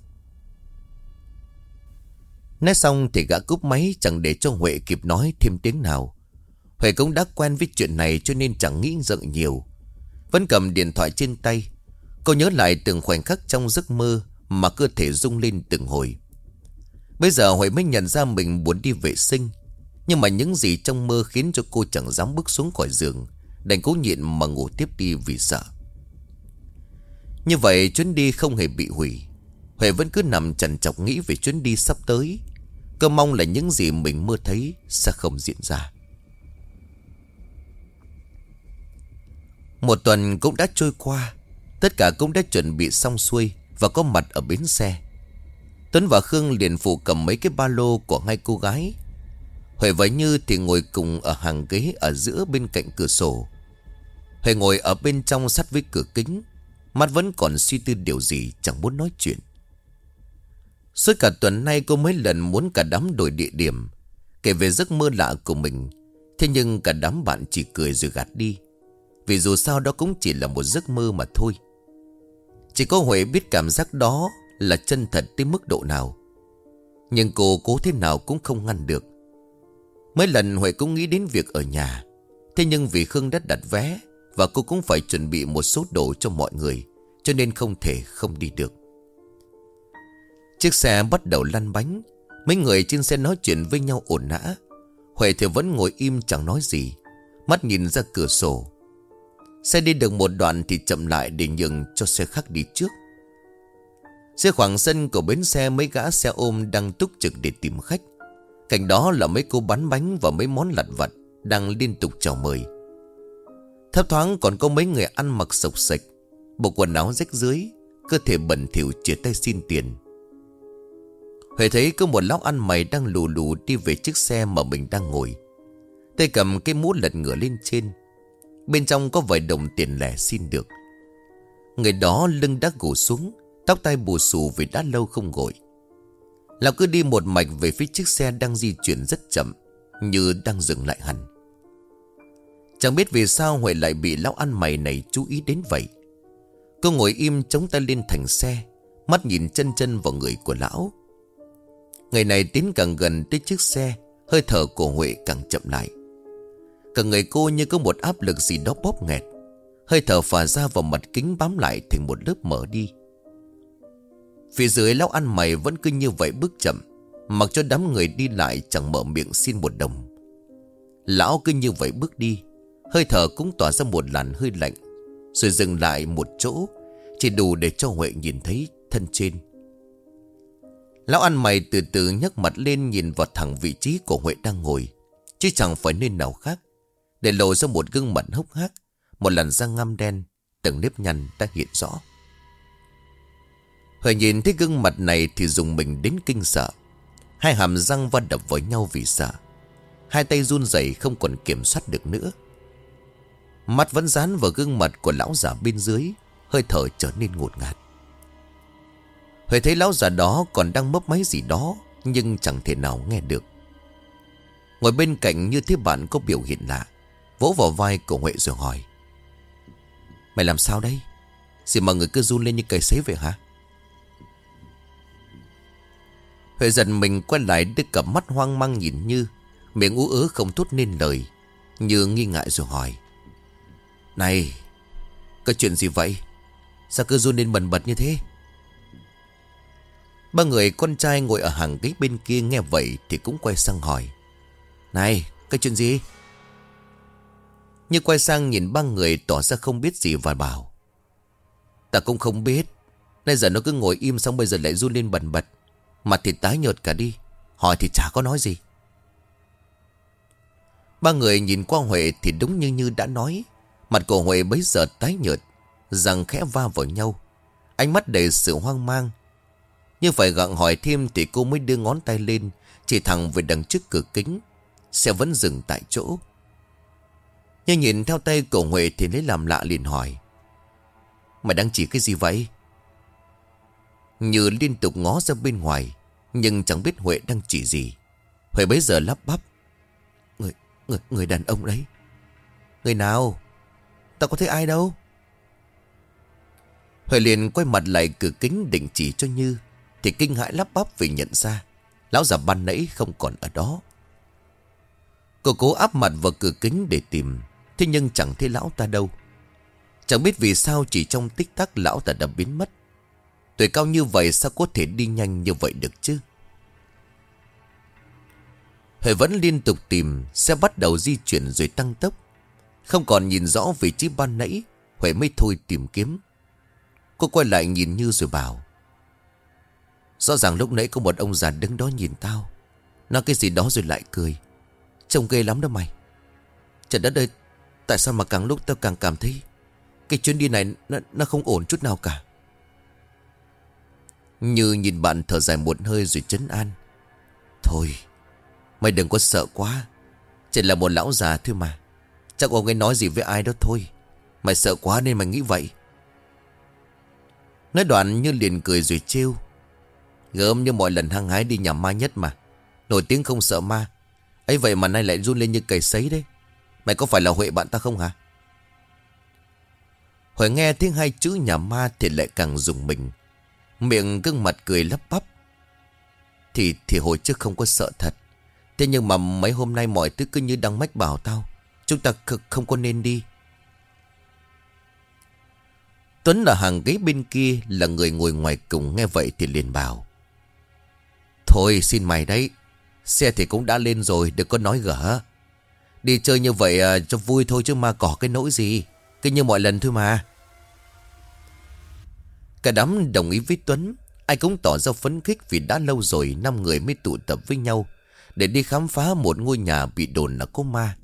Nói xong thì gã cúp máy chẳng để cho Huệ kịp nói thêm tiếng nào. Huệ cũng đã quen với chuyện này cho nên chẳng nghĩ giận nhiều. Vẫn cầm điện thoại trên tay. Cô nhớ lại từng khoảnh khắc trong giấc mơ mà cơ thể rung lên từng hồi. Bây giờ Huệ mới nhận ra mình muốn đi vệ sinh. Nhưng mà những gì trong mơ khiến cho cô chẳng dám bước xuống khỏi giường. Đành cố nhịn mà ngủ tiếp đi vì sợ. Như vậy chuyến đi không hề bị hủy. Huệ vẫn cứ nằm chần chọc nghĩ về chuyến đi sắp tới. Cơ mong là những gì mình mơ thấy sẽ không diễn ra. Một tuần cũng đã trôi qua. Tất cả cũng đã chuẩn bị xong xuôi và có mặt ở bến xe. Tuấn và Khương liền phụ cầm mấy cái ba lô của hai cô gái. Huệ và Như thì ngồi cùng ở hàng ghế ở giữa bên cạnh cửa sổ. Huệ ngồi ở bên trong sát với cửa kính. Mắt vẫn còn suy tư điều gì, chẳng muốn nói chuyện. Suốt cả tuần nay cô mấy lần muốn cả đám đổi địa điểm, Kể về giấc mơ lạ của mình. Thế nhưng cả đám bạn chỉ cười rồi gạt đi. Vì dù sao đó cũng chỉ là một giấc mơ mà thôi. Chỉ có Huệ biết cảm giác đó là chân thật tới mức độ nào. Nhưng cô cố thế nào cũng không ngăn được. Mấy lần Huệ cũng nghĩ đến việc ở nhà. Thế nhưng vì Khương đã đặt vé và cô cũng phải chuẩn bị một số đồ cho mọi người, Cho nên không thể không đi được. Chiếc xe bắt đầu lăn bánh. Mấy người trên xe nói chuyện với nhau ổn nã Huệ thì vẫn ngồi im chẳng nói gì, Mắt nhìn ra cửa sổ. Xe đi được một đoạn thì chậm lại để nhường cho xe khác đi trước. Xe khoảng sân của bến xe, mấy gã xe ôm đang túc trực để tìm khách. Cạnh đó là mấy cô bán bánh và mấy món lặt vặt Đang liên tục chào mời. Thấp thoáng còn có mấy người ăn mặc sộc sạch Bộ quần áo rách dưới Cơ thể bẩn thỉu chia tay xin tiền Huệ thấy có một lão ăn mày đang lù lù đi về chiếc xe mà mình đang ngồi. Tay cầm cái mũ lật ngửa lên trên. Bên trong có vài đồng tiền lẻ xin được. Người đó lưng đã gù xuống, tóc tai bù xù vì đã lâu không gội. Lão cứ đi một mạch về phía chiếc xe đang di chuyển rất chậm, như đang dừng lại hẳn. Chẳng biết vì sao Huệ lại bị lão ăn mày này chú ý đến vậy. Cô ngồi im chống tay lên thành xe, mắt nhìn chân chân vào người của lão. Người này tiến càng gần tới chiếc xe Hơi thở của Huệ càng chậm lại. Cả người cô như có một áp lực gì đó bóp nghẹt. Hơi thở phả ra vào mặt kính bám lại thành một lớp mở đi. Phía dưới lão ăn mày vẫn cứ như vậy bước chậm Mặc cho đám người đi lại chẳng mở miệng xin một đồng. Lão cứ như vậy bước đi. Hơi thở cũng tỏa ra một làn hơi lạnh, Rồi dừng lại một chỗ, Chỉ đủ để cho Huệ nhìn thấy thân trên. Lão ăn mày từ từ nhấc mặt lên nhìn vào thẳng vị trí của Huệ đang ngồi, Chứ chẳng phải nơi nào khác. Để lộ ra một gương mặt hốc hác, Một làn răng ngăm đen, Từng nếp nhăn đã hiện rõ. Huệ nhìn thấy gương mặt này thì dùng mình đến kinh sợ. Hai hàm răng va đập với nhau vì sợ. Hai tay run rẩy không còn kiểm soát được nữa. Mắt vẫn dán vào gương mặt của lão già bên dưới, Hơi thở trở nên ngột ngạt. Huệ thấy lão già đó còn đang mấp máy gì đó, Nhưng chẳng thể nào nghe được. Ngồi bên cạnh như thế bạn có biểu hiện lạ, Vỗ vào vai của Huệ rồi hỏi. Mày làm sao đây? Gì mà người cứ run lên như cây sấy vậy hả? Huệ dần mình quay lại đưa cặp mắt hoang mang nhìn Như, Miệng ú ớ không thốt nên lời, Như nghi ngại rồi hỏi. Này, Có chuyện gì vậy? Sao cứ run lên bần bật như thế? Ba người con trai ngồi ở hàng ghế bên kia nghe vậy Thì cũng quay sang hỏi. Này cái chuyện gì? Như quay sang nhìn ba người tỏ ra không biết gì và bảo. Ta cũng không biết. Nay giờ nó cứ ngồi im xong bây giờ lại run lên bần bật. Mặt thì tái nhợt cả đi. Hỏi thì chả có nói gì. Ba người nhìn qua Huệ thì đúng như Như đã nói. Mặt của Huệ bấy giờ tái nhợt Răng khẽ va vào nhau. Ánh mắt đầy sự hoang mang. Nhưng phải gặng hỏi thêm Thì cô mới đưa ngón tay lên Chỉ thẳng về đằng trước cửa kính Xe vẫn dừng tại chỗ. Nhưng nhìn theo tay cổ Huệ Thì lấy làm lạ liền hỏi Mày đang chỉ cái gì vậy? Như liên tục ngó ra bên ngoài Nhưng chẳng biết Huệ đang chỉ gì. Huệ bấy giờ lắp bắp Người, người, người đàn ông đấy. Người nào? Tao có thấy ai đâu. Huệ liền quay mặt lại cửa kính định chỉ cho Như, Thì kinh hãi lắp bắp vì nhận ra Lão già ban nãy không còn ở đó. Cô cố áp mặt vào cửa kính để tìm, Thế nhưng chẳng thấy lão ta đâu. Chẳng biết vì sao chỉ trong tích tắc lão ta đã biến mất. Tuổi cao như vậy sao có thể đi nhanh như vậy được chứ? Huệ vẫn liên tục tìm Xe bắt đầu di chuyển rồi tăng tốc. Không còn nhìn rõ vị trí ban nãy Huệ mới thôi tìm kiếm. Cô quay lại nhìn Như rồi bảo Rõ ràng lúc nãy có một ông già đứng đó nhìn tao. Nói cái gì đó rồi lại cười. Trông ghê lắm đó mày. Trời đất ơi Tại sao mà càng lúc tao càng cảm thấy Cái chuyến đi này nó, nó không ổn chút nào cả? Như nhìn bạn thở dài một hơi rồi chấn an Thôi Mày đừng có sợ quá. Chỉ là một lão già thôi mà. Chắc ông ấy nói gì với ai đó thôi. Mày sợ quá nên mày nghĩ vậy. Nói đoạn như liền cười rồi trêu. Gớm như mọi lần hăng hái đi nhà ma nhất mà. Nổi tiếng không sợ ma. Ấy vậy mà nay lại run lên như cầy sấy đấy. Mày có phải là Huệ bạn ta không hả? Huệ nghe tiếng hai chữ nhà ma Thì lại càng dùng mình. Miệng gương mặt cười lấp bắp. Thì thì hồi trước không có sợ thật. Thế nhưng mà mấy hôm nay mọi thứ cứ như đang mách bảo tao. Chúng ta không có nên đi. Tuấn ở hàng ghế bên kia Là người ngồi ngoài cùng nghe vậy thì liền bảo Thôi xin mày đấy Xe thì cũng đã lên rồi Đừng có nói gỡ Đi chơi như vậy à, cho vui thôi chứ mà có cái nỗi gì. Cứ như mọi lần thôi mà. Cả đám đồng ý với Tuấn. Ai cũng tỏ ra phấn khích Vì đã lâu rồi năm người mới tụ tập với nhau Để đi khám phá một ngôi nhà Bị đồn là có ma.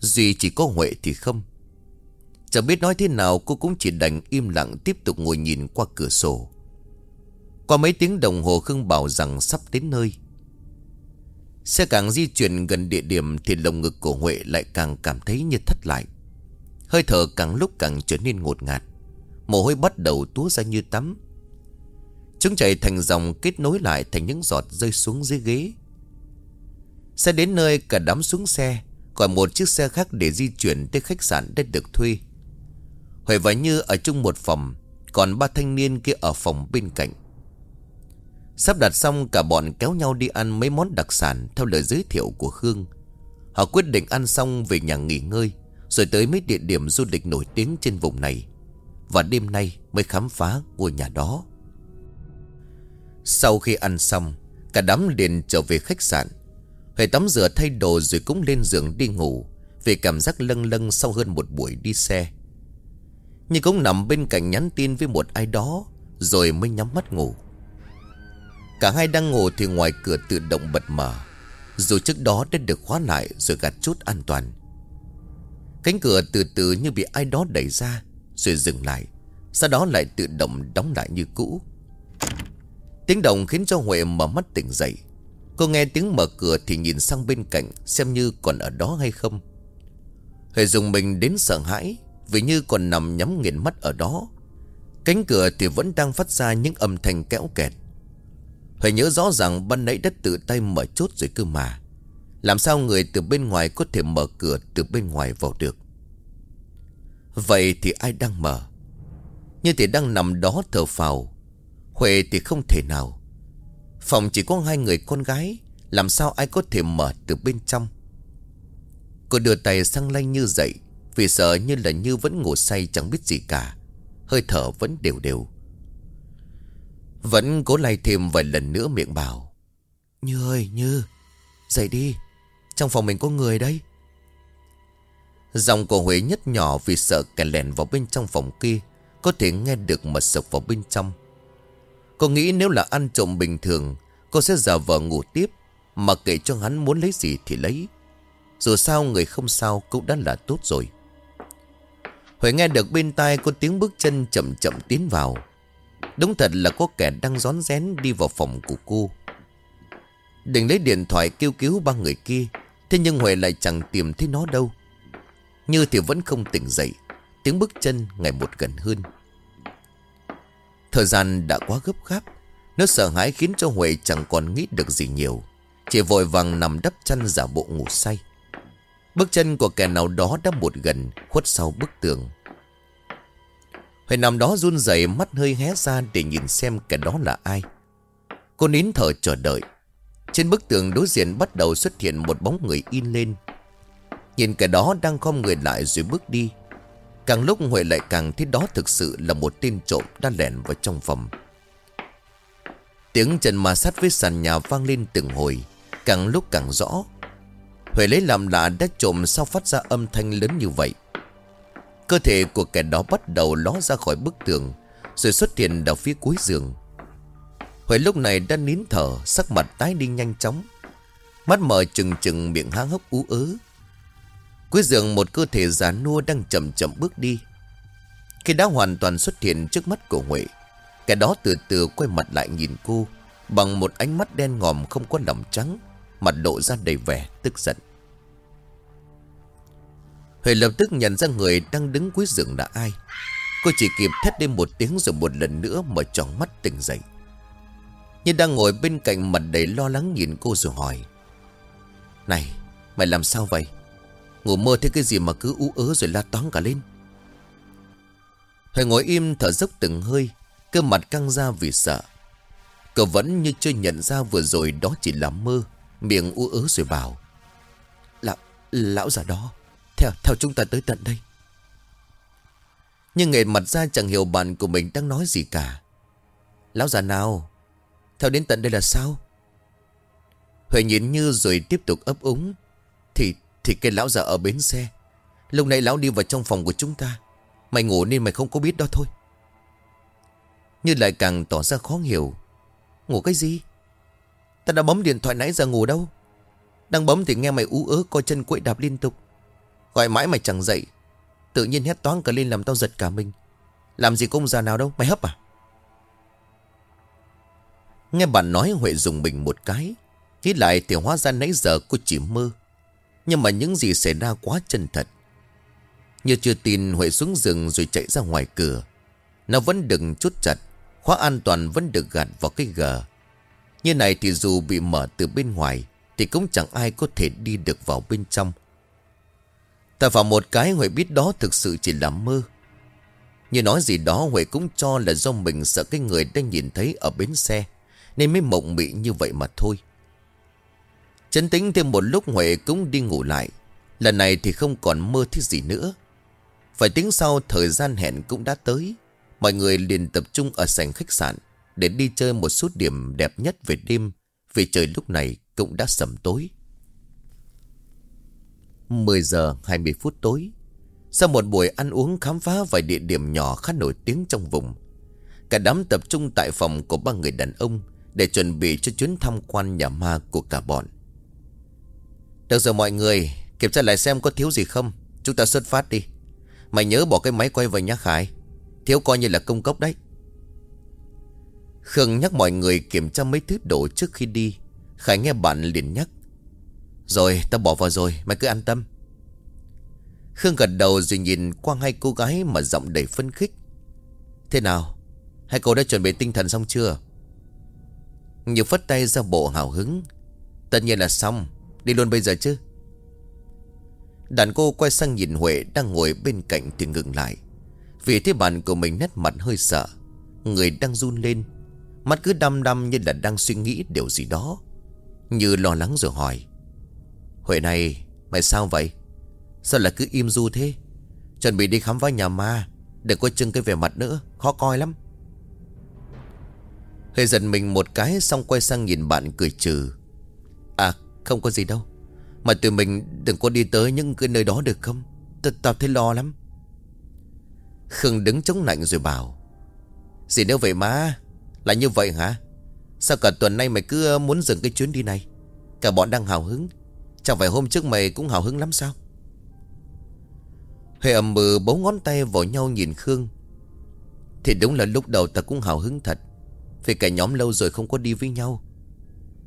Duy chỉ có Huệ thì không Chẳng biết nói thế nào cô cũng chỉ đành im lặng tiếp tục ngồi nhìn qua cửa sổ. Qua mấy tiếng đồng hồ Khương bảo rằng sắp đến nơi. Xe càng di chuyển gần địa điểm thì lồng ngực của Huệ lại càng cảm thấy như thất lại. Hơi thở càng lúc càng trở nên ngột ngạt. Mồ hôi bắt đầu túa ra như tắm. Chúng chảy thành dòng kết nối lại thành những giọt rơi xuống dưới ghế. Xe đến nơi cả đám xuống xe, gọi một chiếc xe khác để di chuyển tới khách sạn đã được thuê. Huệ và Như ở chung một phòng, Còn ba thanh niên kia ở phòng bên cạnh. Sắp đặt xong, cả bọn kéo nhau đi ăn mấy món đặc sản Theo lời giới thiệu của Khương. Họ quyết định ăn xong về nhà nghỉ ngơi, Rồi tới mấy địa điểm du lịch nổi tiếng trên vùng này, Và đêm nay mới khám phá ngôi nhà đó. Sau khi ăn xong, Cả đám liền trở về khách sạn. Huệ tắm rửa thay đồ rồi cũng lên giường đi ngủ. Vì cảm giác lâng lâng sau hơn một buổi đi xe. Nhưng cũng nằm bên cạnh nhắn tin với một ai đó, Rồi mới nhắm mắt ngủ. Cả hai đang ngủ thì ngoài cửa tự động bật mở. Dù trước đó đã được khóa lại rồi gạt chốt an toàn. Cánh cửa từ từ như bị ai đó đẩy ra, Rồi dừng lại. Sau đó lại tự động đóng lại như cũ. Tiếng động khiến cho Huệ mở mắt tỉnh dậy. Cô nghe tiếng mở cửa thì nhìn sang bên cạnh Xem như còn ở đó hay không. Huệ dùng mình đến sợ hãi Vì như còn nằm nhắm nghiền mắt ở đó. Cánh cửa thì vẫn đang phát ra những âm thanh kéo kẹt. Huệ nhớ rõ ràng ban nãy đất tự tay mở chốt rồi cơ mà. Làm sao người từ bên ngoài có thể mở cửa từ bên ngoài vào được? Vậy thì ai đang mở? Như thì đang nằm đó thở phào. Huệ thì không thể nào. Phòng chỉ có hai người con gái, Làm sao ai có thể mở từ bên trong? Cô đưa tay sang lanh như dậy, Vì sợ như là Như vẫn ngủ say chẳng biết gì cả, Hơi thở vẫn đều đều. Vẫn cố lay thêm vài lần nữa miệng bảo, Như ơi, Như, Dậy đi, Trong phòng mình có người đây Dòng của Huế nhất nhỏ vì sợ kẻ lèn vào bên trong phòng kia Có thể nghe được mà sập vào bên trong. Cô nghĩ nếu là ăn trộm bình thường, Cô sẽ giả vờ ngủ tiếp, Mà kể cho hắn muốn lấy gì thì lấy. Dù sao người không sao cũng đã là tốt rồi. Huệ nghe được bên tai có tiếng bước chân chậm chậm tiến vào. Đúng thật là có kẻ đang rón rén đi vào phòng của cô. Định lấy điện thoại kêu cứu ba người kia, Thế nhưng Huệ lại chẳng tìm thấy nó đâu. Như thì vẫn không tỉnh dậy, Tiếng bước chân ngày một gần hơn. Thời gian đã quá gấp gáp, Nó sợ hãi khiến cho Huệ chẳng còn nghĩ được gì nhiều. Chỉ vội vàng nằm đắp chăn giả bộ ngủ say. Bước chân của kẻ nào đó đã một gần, Khuất sau bức tường. Huệ nằm đó run rẩy, mắt hơi hé ra Để nhìn xem kẻ đó là ai. Cô nín thở chờ đợi. Trên bức tường đối diện bắt đầu xuất hiện một bóng người in lên. Nhìn kẻ đó đang khom người lại rồi bước đi. Càng lúc Huệ lại càng thấy đó thực sự là một tên trộm đã lẻn vào trong phòng. Tiếng chân ma sát với sàn nhà vang lên từng hồi, càng lúc càng rõ. Huệ lấy làm lạ đã trộm sao phát ra âm thanh lớn như vậy. Cơ thể của kẻ đó bắt đầu ló ra khỏi bức tường, rồi xuất hiện ở phía cuối giường. Huệ lúc này đã nín thở, sắc mặt tái đi nhanh chóng. Mắt mở trừng trừng miệng há hốc ú ớ. Cuối giường một cơ thể già nua đang chậm chậm bước đi. Khi đã hoàn toàn xuất hiện trước mắt của Huệ, kẻ đó từ từ quay mặt lại nhìn cô, bằng một ánh mắt đen ngòm không có lòng trắng, mặt lộ ra đầy vẻ tức giận. Huệ lập tức nhận ra người đang đứng cuối giường là ai. Cô chỉ kịp thét lên một tiếng rồi một lần nữa mở tròn mắt tỉnh dậy. Nhưng đang ngồi bên cạnh mặt đầy lo lắng nhìn cô rồi hỏi. Này, mày làm sao vậy? Ngủ mơ thấy cái gì mà cứ ú ớ rồi la toán cả lên. Huệ ngồi im thở dốc từng hơi Cơ mặt căng ra vì sợ. Cậu vẫn như chưa nhận ra vừa rồi đó chỉ là mơ Miệng ú ớ rồi bảo Lão, lão già đó Theo, theo chúng ta tới tận đây. Nhưng nghề mặt ra chẳng hiểu bạn của mình đang nói gì cả. Lão già nào Theo đến tận đây là sao? Huệ nhìn như rồi tiếp tục ấp úng thì cái lão già ở bến xe, Lúc nãy lão đi vào trong phòng của chúng ta, Mày ngủ nên mày không có biết đó thôi. Như lại càng tỏ ra khó hiểu. Ngủ cái gì? Ta đã bấm điện thoại nãy giờ ngủ đâu? Đang bấm thì nghe mày ú ớ coi chân quậy đạp liên tục. Gọi mãi mày chẳng dậy. Tự nhiên hét toán cả lên làm tao giật cả mình. Làm gì công già nào đâu, Mày hấp à? Nghe bạn nói Huệ dùng mình một cái Nghĩ lại thì hóa ra nãy giờ cô chỉ mơ nhưng mà những gì xảy ra quá chân thật. Như chưa tin Huệ xuống rừng rồi chạy ra ngoài cửa. Nó vẫn đừng chút chặt, Khóa an toàn vẫn được gạt vào cái gờ. Như này thì dù bị mở từ bên ngoài, Thì cũng chẳng ai có thể đi được vào bên trong. Ta vào một cái Huệ biết đó thực sự chỉ là mơ. Như nói gì đó, Huệ cũng cho là do mình sợ cái người đang nhìn thấy ở bến xe, Nên mới mộng mị như vậy mà thôi. Chấn tính thêm một lúc Huệ cũng đi ngủ lại. Lần này thì không còn mơ thấy gì nữa. Phải tính sau, thời gian hẹn cũng đã tới. Mọi người liền tập trung ở sảnh khách sạn Để đi chơi một số điểm đẹp nhất về đêm, Vì trời lúc này cũng đã sầm tối. 10 giờ 20 phút tối, Sau một buổi ăn uống khám phá vài địa điểm nhỏ khá nổi tiếng trong vùng, Cả đám tập trung tại phòng của ba người đàn ông Để chuẩn bị cho chuyến tham quan nhà ma của cả bọn. Được rồi mọi người, Kiểm tra lại xem có thiếu gì không. Chúng ta xuất phát đi. Mày nhớ bỏ cái máy quay vào nhá, Khải. Thiếu coi như là công cốc đấy. Khương nhắc mọi người kiểm tra mấy thứ đồ trước khi đi. Khải nghe bạn liền nhắc. Rồi, ta bỏ vào rồi, Mày cứ an tâm. Khương gật đầu rồi nhìn qua hai cô gái Mà giọng đầy phân khích. Thế nào? Hai cô đã chuẩn bị tinh thần xong chưa? Nhiều phất tay ra bộ hào hứng. Tất nhiên là xong. Đi luôn bây giờ chứ. Đàn cô quay sang nhìn Huệ đang ngồi bên cạnh thì ngừng lại. Vì thế bạn của mình nét mặt hơi sợ, Người đang run lên. Mắt cứ đăm đăm như là đang suy nghĩ điều gì đó. Như lo lắng rồi hỏi, Huệ này, Mày sao vậy? Sao lại cứ im du thế? Chuẩn bị đi khám phá nhà ma Để coi chừng cái vẻ mặt nữa, Khó coi lắm. Huệ giật mình một cái Xong quay sang nhìn bạn cười trừ không có gì đâu. Mà tụi mình đừng có đi tới những cái nơi đó được không? T Tao thấy lo lắm. Khương đứng chống lạnh rồi bảo, Gì nếu vậy má? Là như vậy hả? Sao cả tuần nay mày cứ ờ, muốn dừng cái chuyến đi này? Cả bọn đang hào hứng. Chẳng phải hôm trước mày cũng hào hứng lắm sao? Huệ ẩm mừ bấu ngón tay vào nhau nhìn Khương. Thì đúng là lúc đầu ta cũng hào hứng thật. Vì cả nhóm lâu rồi không có đi với nhau.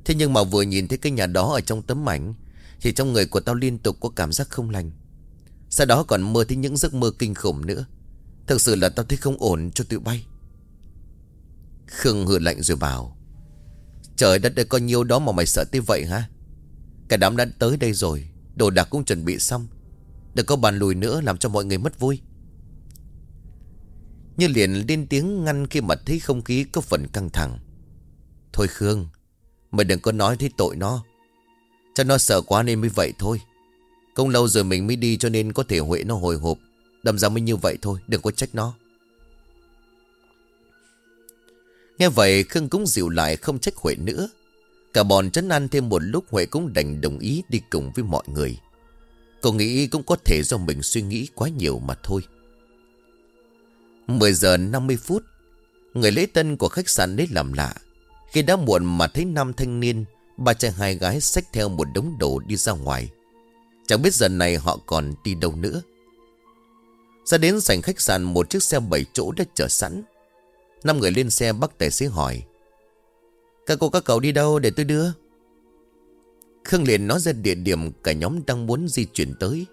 Thế nhưng mà vừa nhìn thấy cái nhà đó ở trong tấm ảnh thì trong người của tao liên tục có cảm giác không lành. Sau đó còn mơ thấy những giấc mơ kinh khủng nữa. Thực sự là tao thấy không ổn cho tụi bay. Khương hừ lạnh rồi bảo, Trời đất ơi có nhiêu đó mà mày sợ tới vậy hả? Cả đám đã tới đây rồi, Đồ đạc cũng chuẩn bị xong. Đừng có bàn lùi nữa làm cho mọi người mất vui. Như liền lên tiếng ngăn khi mà thấy không khí có phần căng thẳng. Thôi Khương Mày đừng có nói thế tội nó. Cho nó sợ quá nên mới vậy thôi. Không lâu rồi mình mới đi cho nên có thể Huệ nó hồi hộp. Đâm ra mới như vậy thôi, Đừng có trách nó. Nghe vậy, Khương cũng dịu lại, không trách Huệ nữa. Cả bọn trấn an thêm một lúc, Huệ cũng đành đồng ý đi cùng với mọi người. Cô nghĩ cũng có thể do mình suy nghĩ quá nhiều mà thôi. 10 giờ 50 phút, Người lễ tân của khách sạn đến làm lạ. Khi đã muộn mà thấy năm thanh niên Ba trai hai gái xách theo một đống đồ đi ra ngoài. Chẳng biết giờ này họ còn đi đâu nữa. Ra đến sảnh khách sạn, Một chiếc xe bảy chỗ đã chờ sẵn. Năm người lên xe bắt tài xế hỏi, Các cô, các cậu đi đâu để tôi đưa? Khương liền nói ra địa điểm Cả nhóm đang muốn di chuyển tới.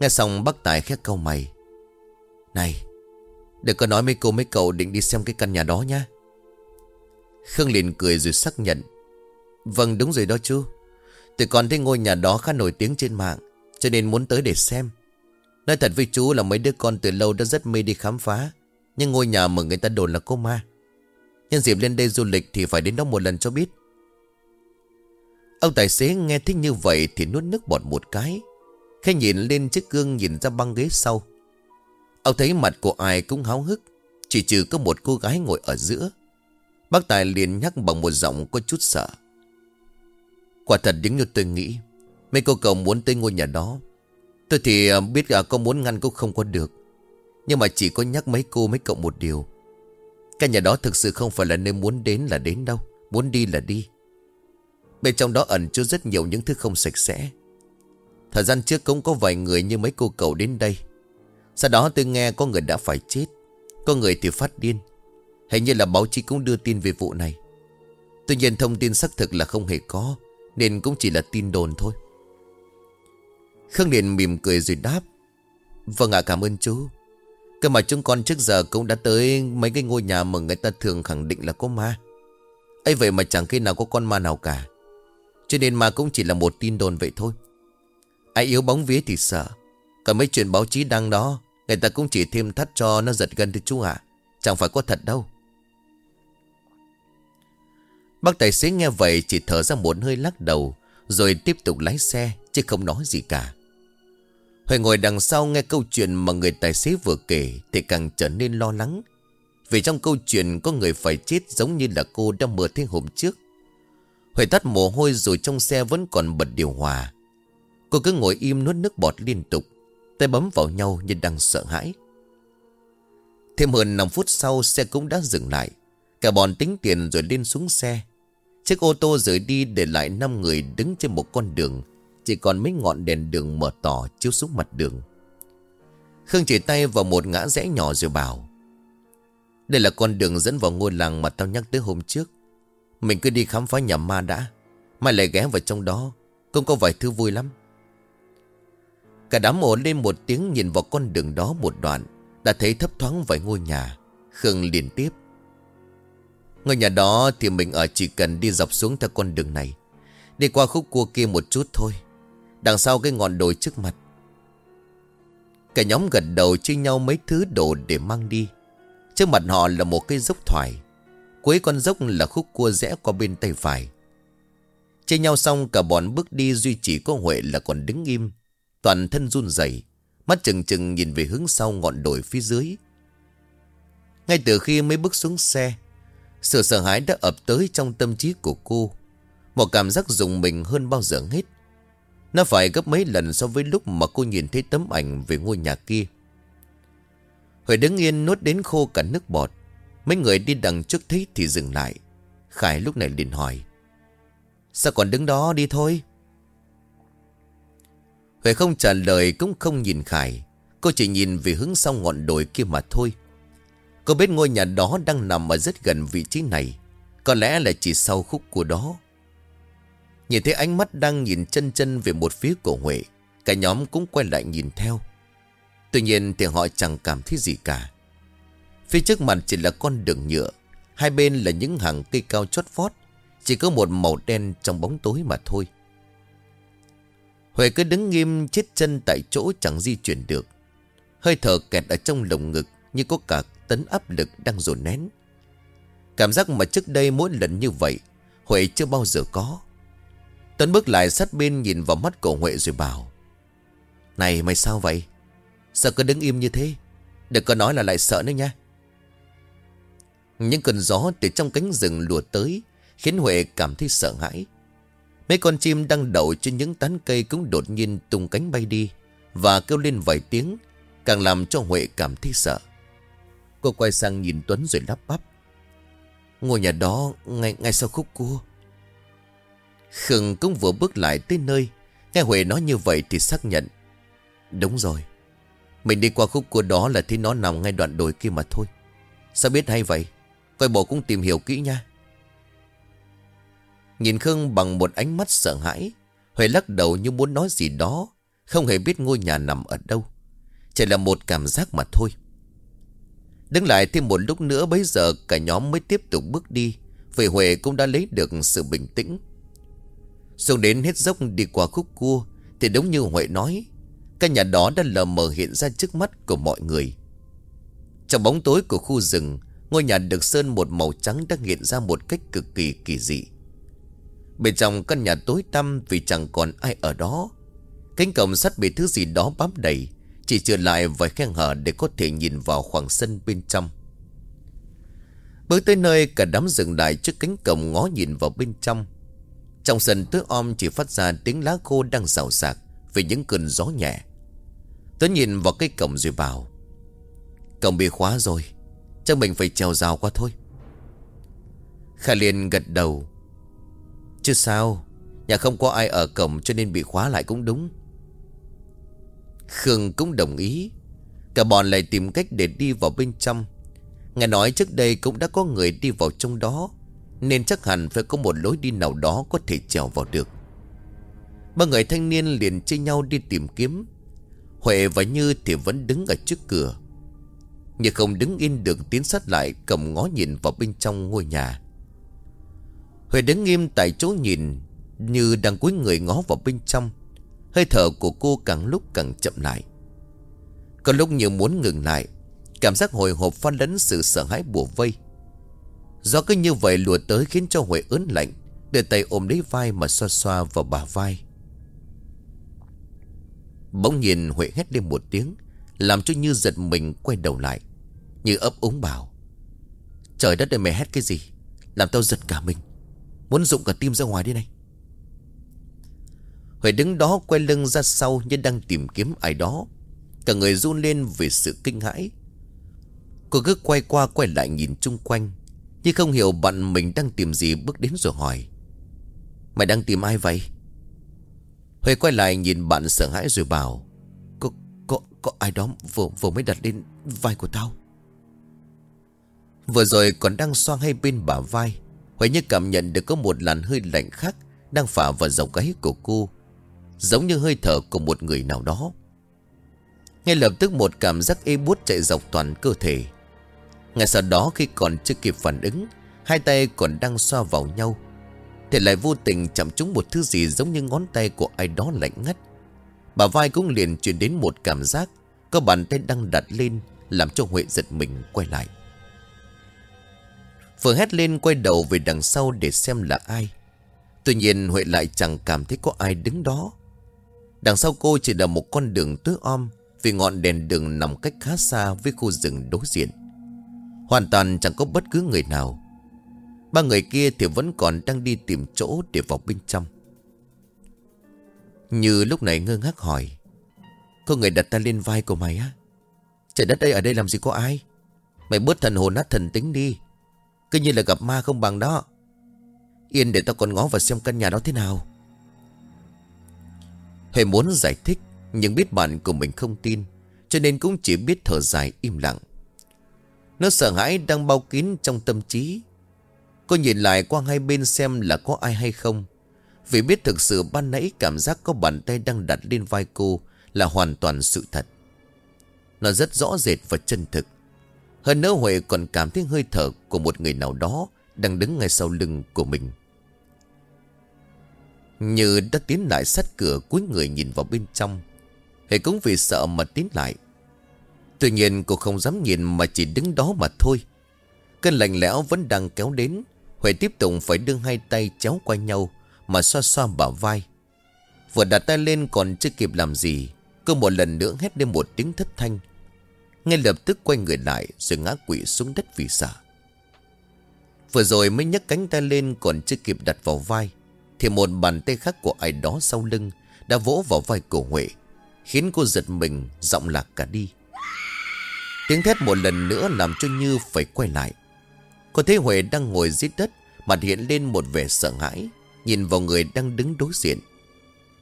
Nghe xong, bác Tài khét câu mày, Này, Đừng có nói mấy cô mấy cậu định đi xem cái căn nhà đó nha Khương liền cười rồi xác nhận. Vâng đúng rồi đó chú. Tôi còn thấy ngôi nhà đó khá nổi tiếng trên mạng, Cho nên muốn tới để xem. Nói thật với chú là mấy đứa con từ lâu đã rất mê đi khám phá, Nhưng ngôi nhà mà người ta đồn là cô ma. Nhân dịp lên đây du lịch thì phải đến đó một lần cho biết. Ông tài xế nghe thích như vậy thì nuốt nước bọt một cái. Khi nhìn lên chiếc gương nhìn ra băng ghế sau. Ông thấy mặt của ai cũng háo hức, Chỉ trừ có một cô gái ngồi ở giữa. Bác Tài liền nhắc bằng một giọng có chút sợ. Quả thật đúng như tôi nghĩ, Mấy cô cậu muốn tới ngôi nhà đó, Tôi thì à, biết là có muốn ngăn cũng không có được. Nhưng mà chỉ có nhắc mấy cô mấy cậu một điều. Căn nhà đó thực sự không phải là nơi muốn đến là đến đâu, Muốn đi là đi. Bên trong đó ẩn chứa rất nhiều những thứ không sạch sẽ. Thời gian trước cũng có vài người như mấy cô cậu đến đây. Sau đó tôi nghe có người đã phải chết, Có người thì phát điên. Hình như là báo chí cũng đưa tin về vụ này. Tuy nhiên thông tin xác thực là không hề có, nên cũng chỉ là tin đồn thôi. Khương Điền mỉm cười rồi đáp Vâng ạ, cảm ơn chú. Cơ mà chúng con trước giờ cũng đã tới Mấy cái ngôi nhà mà người ta thường khẳng định là có ma. Ấy vậy mà chẳng khi nào có con ma nào cả. Cho nên ma cũng chỉ là một tin đồn vậy thôi. Ai yếu bóng vía thì sợ. Còn mấy chuyện báo chí đăng đó, Người ta cũng chỉ thêm thắt cho nó giật gân thôi chú ạ. Chẳng phải có thật đâu. Bác tài xế nghe vậy chỉ thở ra một hơi lắc đầu, Rồi tiếp tục lái xe, Chứ không nói gì cả. Huệ ngồi đằng sau nghe câu chuyện mà người tài xế vừa kể Thì càng trở nên lo lắng. Vì trong câu chuyện có người phải chết giống như là cô đã mơ thấy hôm trước. Huệ tắt mồ hôi rồi trong xe vẫn còn bật điều hòa. Cô cứ ngồi im nuốt nước bọt liên tục, Tay bấm vào nhau như đang sợ hãi. Thêm hơn 5 phút sau xe cũng đã dừng lại. Cả bọn tính tiền rồi lên xuống xe. Chiếc ô tô rời đi để lại 5 người đứng trên một con đường. Chỉ còn mấy ngọn đèn đường mở tỏ chiếu xuống mặt đường. Khương chỉ tay vào một ngã rẽ nhỏ rồi bảo, Đây là con đường dẫn vào ngôi làng mà tao nhắc tới hôm trước. Mình cứ đi khám phá nhà ma đã. Mai lại ghé vào trong đó, Cũng có vài thứ vui lắm. Cả đám ổ lên một tiếng nhìn vào con đường đó một đoạn, Đã thấy thấp thoáng vài ngôi nhà. Khương liền tiếp Ngôi nhà đó thì mình ở chỉ cần đi dọc xuống theo con đường này. Đi qua khúc cua kia một chút thôi. Đằng sau cái ngọn đồi trước mặt. Cả nhóm gật đầu chia nhau mấy thứ đồ để mang đi. Trước mặt họ là một cây dốc thoải. Cuối con dốc là khúc cua rẽ qua bên tay phải. Chia nhau xong, cả bọn bước đi duy chỉ có Huệ là còn đứng im. Toàn thân run rẩy, Mắt chừng chừng nhìn về hướng sau ngọn đồi phía dưới. Ngay từ khi mới bước xuống xe sự sợ hãi đã ập tới trong tâm trí của cô. Một cảm giác dùng mình hơn bao giờ hết. Nó phải gấp mấy lần so với lúc mà cô nhìn thấy tấm ảnh về ngôi nhà kia. Huệ đứng yên nuốt đến khô cả nước bọt. Mấy người đi đằng trước thấy thì dừng lại. Khải lúc này liền hỏi, Sao còn đứng đó đi thôi? Huệ không trả lời cũng không nhìn Khải. Cô chỉ nhìn về hướng sau ngọn đồi kia mà thôi. Cô biết ngôi nhà đó đang nằm ở rất gần vị trí này. Có lẽ là chỉ sau khúc của đó. Nhìn thấy ánh mắt đang nhìn chân chân về một phía của Huệ, Cả nhóm cũng quay lại nhìn theo. Tuy nhiên thì họ chẳng cảm thấy gì cả. Phía trước mặt chỉ là con đường nhựa, Hai bên là những hàng cây cao chót vót, Chỉ có một màu đen trong bóng tối mà thôi. Huệ cứ đứng nghiêm chết chân tại chỗ chẳng di chuyển được. Hơi thở kẹt ở trong lồng ngực như có cả tấn áp lực đang dồn nén. Cảm giác mà trước đây mỗi lần như vậy Huệ chưa bao giờ có. Tuấn bước lại sát bên nhìn vào mắt cổ Huệ rồi bảo Này mày sao vậy? Sao cứ đứng im như thế? Đừng có nói là lại sợ nữa nha. Những cơn gió từ trong cánh rừng lùa tới Khiến Huệ cảm thấy sợ hãi Mấy con chim đang đậu trên những tán cây cũng đột nhiên tung cánh bay đi và kêu lên vài tiếng, càng làm cho Huệ cảm thấy sợ. Cô quay sang nhìn Tuấn rồi lắp bắp. Ngôi nhà đó ngay ngay sau khúc cua. Khương cũng vừa bước lại tới nơi, nghe Huệ nói như vậy thì xác nhận. Đúng rồi, mình đi qua khúc cua đó là thấy nó nằm ngay đoạn đồi kia mà thôi. Sao biết hay vậy? Coi bộ cũng tìm hiểu kỹ nha. Nhìn Khương bằng một ánh mắt sợ hãi Huệ lắc đầu như muốn nói gì đó Không hề biết ngôi nhà nằm ở đâu Chỉ là một cảm giác mà thôi Đứng lại thêm một lúc nữa Bây giờ cả nhóm mới tiếp tục bước đi. Về Huệ cũng đã lấy được sự bình tĩnh. Xuống đến hết dốc đi qua khúc cua, Thì đúng như Huệ nói, Căn nhà đó đã lờ mờ hiện ra trước mắt của mọi người. Trong bóng tối của khu rừng, Ngôi nhà được sơn một màu trắng đang hiện ra một cách cực kỳ kỳ dị. Bên trong căn nhà tối tăm vì chẳng còn ai ở đó, Cánh cổng sắt bị thứ gì đó bám đầy chỉ trừ lại vài khe hở để có thể nhìn vào khoảng sân bên trong. Bước tới nơi, cả đám dừng lại trước cánh cổng ngó nhìn vào bên trong. Trong sân tứ om chỉ phát ra tiếng lá khô đang rào rạc Vì những cơn gió nhẹ. Tuấn nhìn vào cái cổng rồi bảo, Cổng bị khóa rồi, Chắc mình phải trèo rào qua thôi. Khả liền gật đầu, Chứ sao, Nhà không có ai ở cổng cho nên bị khóa lại cũng đúng. Khương cũng đồng ý. Cả bọn lại tìm cách để đi vào bên trong. Nghe nói trước đây cũng đã có người đi vào trong đó, Nên chắc hẳn phải có một lối đi nào đó có thể trèo vào được. Ba người thanh niên liền chia nhau đi tìm kiếm. Huệ và Như thì vẫn đứng ở trước cửa. Nhưng không đứng yên được tiến sát lại, cầm ngó nhìn vào bên trong ngôi nhà. Huệ đứng nghiêm tại chỗ nhìn, Như đang cúi người ngó vào bên trong. Hơi thở của cô càng lúc càng chậm lại. Có lúc như muốn ngừng lại, Cảm giác hồi hộp phan lẫn sự sợ hãi bùa vây. Gió cứ như vậy lùa tới khiến cho Huệ ớn lạnh, Đưa tay ôm lấy vai mà xoa xoa vào bà vai. Bỗng nhiên Huệ hét lên một tiếng, Làm cho Như giật mình quay đầu lại. Như ấp úng bảo, Trời đất ơi mày hét cái gì? Làm tao giật cả mình. Muốn rụng cả tim ra ngoài đi này. Phải đứng đó quay lưng ra sau Như đang tìm kiếm ai đó. Cả người run lên vì sự kinh hãi. Cô cứ quay qua quay lại nhìn chung quanh Nhưng không hiểu bạn mình đang tìm gì bước đến rồi hỏi. Mày đang tìm ai vậy? Huệ quay lại nhìn bạn sợ hãi rồi bảo Có, có, có ai đó vừa, vừa mới đặt lên vai của tao. Vừa rồi còn đang xoang hay bên bả vai Huệ như cảm nhận được có một làn hơi lạnh khác Đang phả vào dòng gáy của cô. Giống như hơi thở của một người nào đó. Ngay lập tức một cảm giác ê bút chạy dọc toàn cơ thể. Ngay sau đó khi còn chưa kịp phản ứng, Hai tay còn đang xoa vào nhau, Thì lại vô tình chạm trúng một thứ gì giống như ngón tay của ai đó lạnh ngắt. Bà vai cũng liền chuyển đến một cảm giác, Có bàn tay đang đặt lên, Làm cho Huệ giật mình quay lại. Vừa hét lên quay đầu về đằng sau để xem là ai. Tuy nhiên Huệ lại chẳng cảm thấy có ai đứng đó. Đằng sau cô chỉ là một con đường tối om, Vì ngọn đèn đường nằm cách khá xa với khu rừng đối diện. Hoàn toàn chẳng có bất cứ người nào. Ba người kia thì vẫn còn đang đi tìm chỗ để vào bên trong. Như lúc này ngơ ngác hỏi, Có người đặt ta lên vai của mày á? Trời đất ơi, ở đây làm gì có ai? Mày bớt thần hồn nát thần tính đi. Cứ như là gặp ma không bằng đó. Yên để tao còn ngó vào xem căn nhà đó thế nào. Huệ muốn giải thích, Nhưng biết bạn của mình không tin, Cho nên cũng chỉ biết thở dài im lặng. Nó sợ hãi đang bao kín trong tâm trí. Cô nhìn lại qua hai bên xem là có ai hay không. Vì biết thực sự ban nãy cảm giác có bàn tay đang đặt lên vai cô Là hoàn toàn sự thật. Nó rất rõ rệt và chân thực. Hơn nữa Huệ còn cảm thấy hơi thở của một người nào đó Đang đứng ngay sau lưng của mình như đã tiến lại sát cửa cuối người nhìn vào bên trong. Hệ cũng vì sợ mà tiến lại. Tuy nhiên cô không dám nhìn mà chỉ đứng đó mà thôi. Cơn lạnh lẽo vẫn đang kéo đến. Huệ tiếp tục phải đưa hai tay chéo qua nhau Mà xoa xoa bả vai. Vừa đặt tay lên còn chưa kịp làm gì, Cô một lần nữa hét lên một tiếng thất thanh. Ngay lập tức quay người lại Rồi ngã quỵ xuống đất vì sợ. Vừa rồi mới nhấc cánh tay lên Còn chưa kịp đặt vào vai thì một bàn tay khác của ai đó sau lưng Đã vỗ vào vai cổ Huệ, Khiến cô giật mình, giọng lạc cả đi. Tiếng thét một lần nữa làm cho Như phải quay lại. Cô thấy Huệ đang ngồi dưới đất, Mặt hiện lên một vẻ sợ hãi, Nhìn vào người đang đứng đối diện.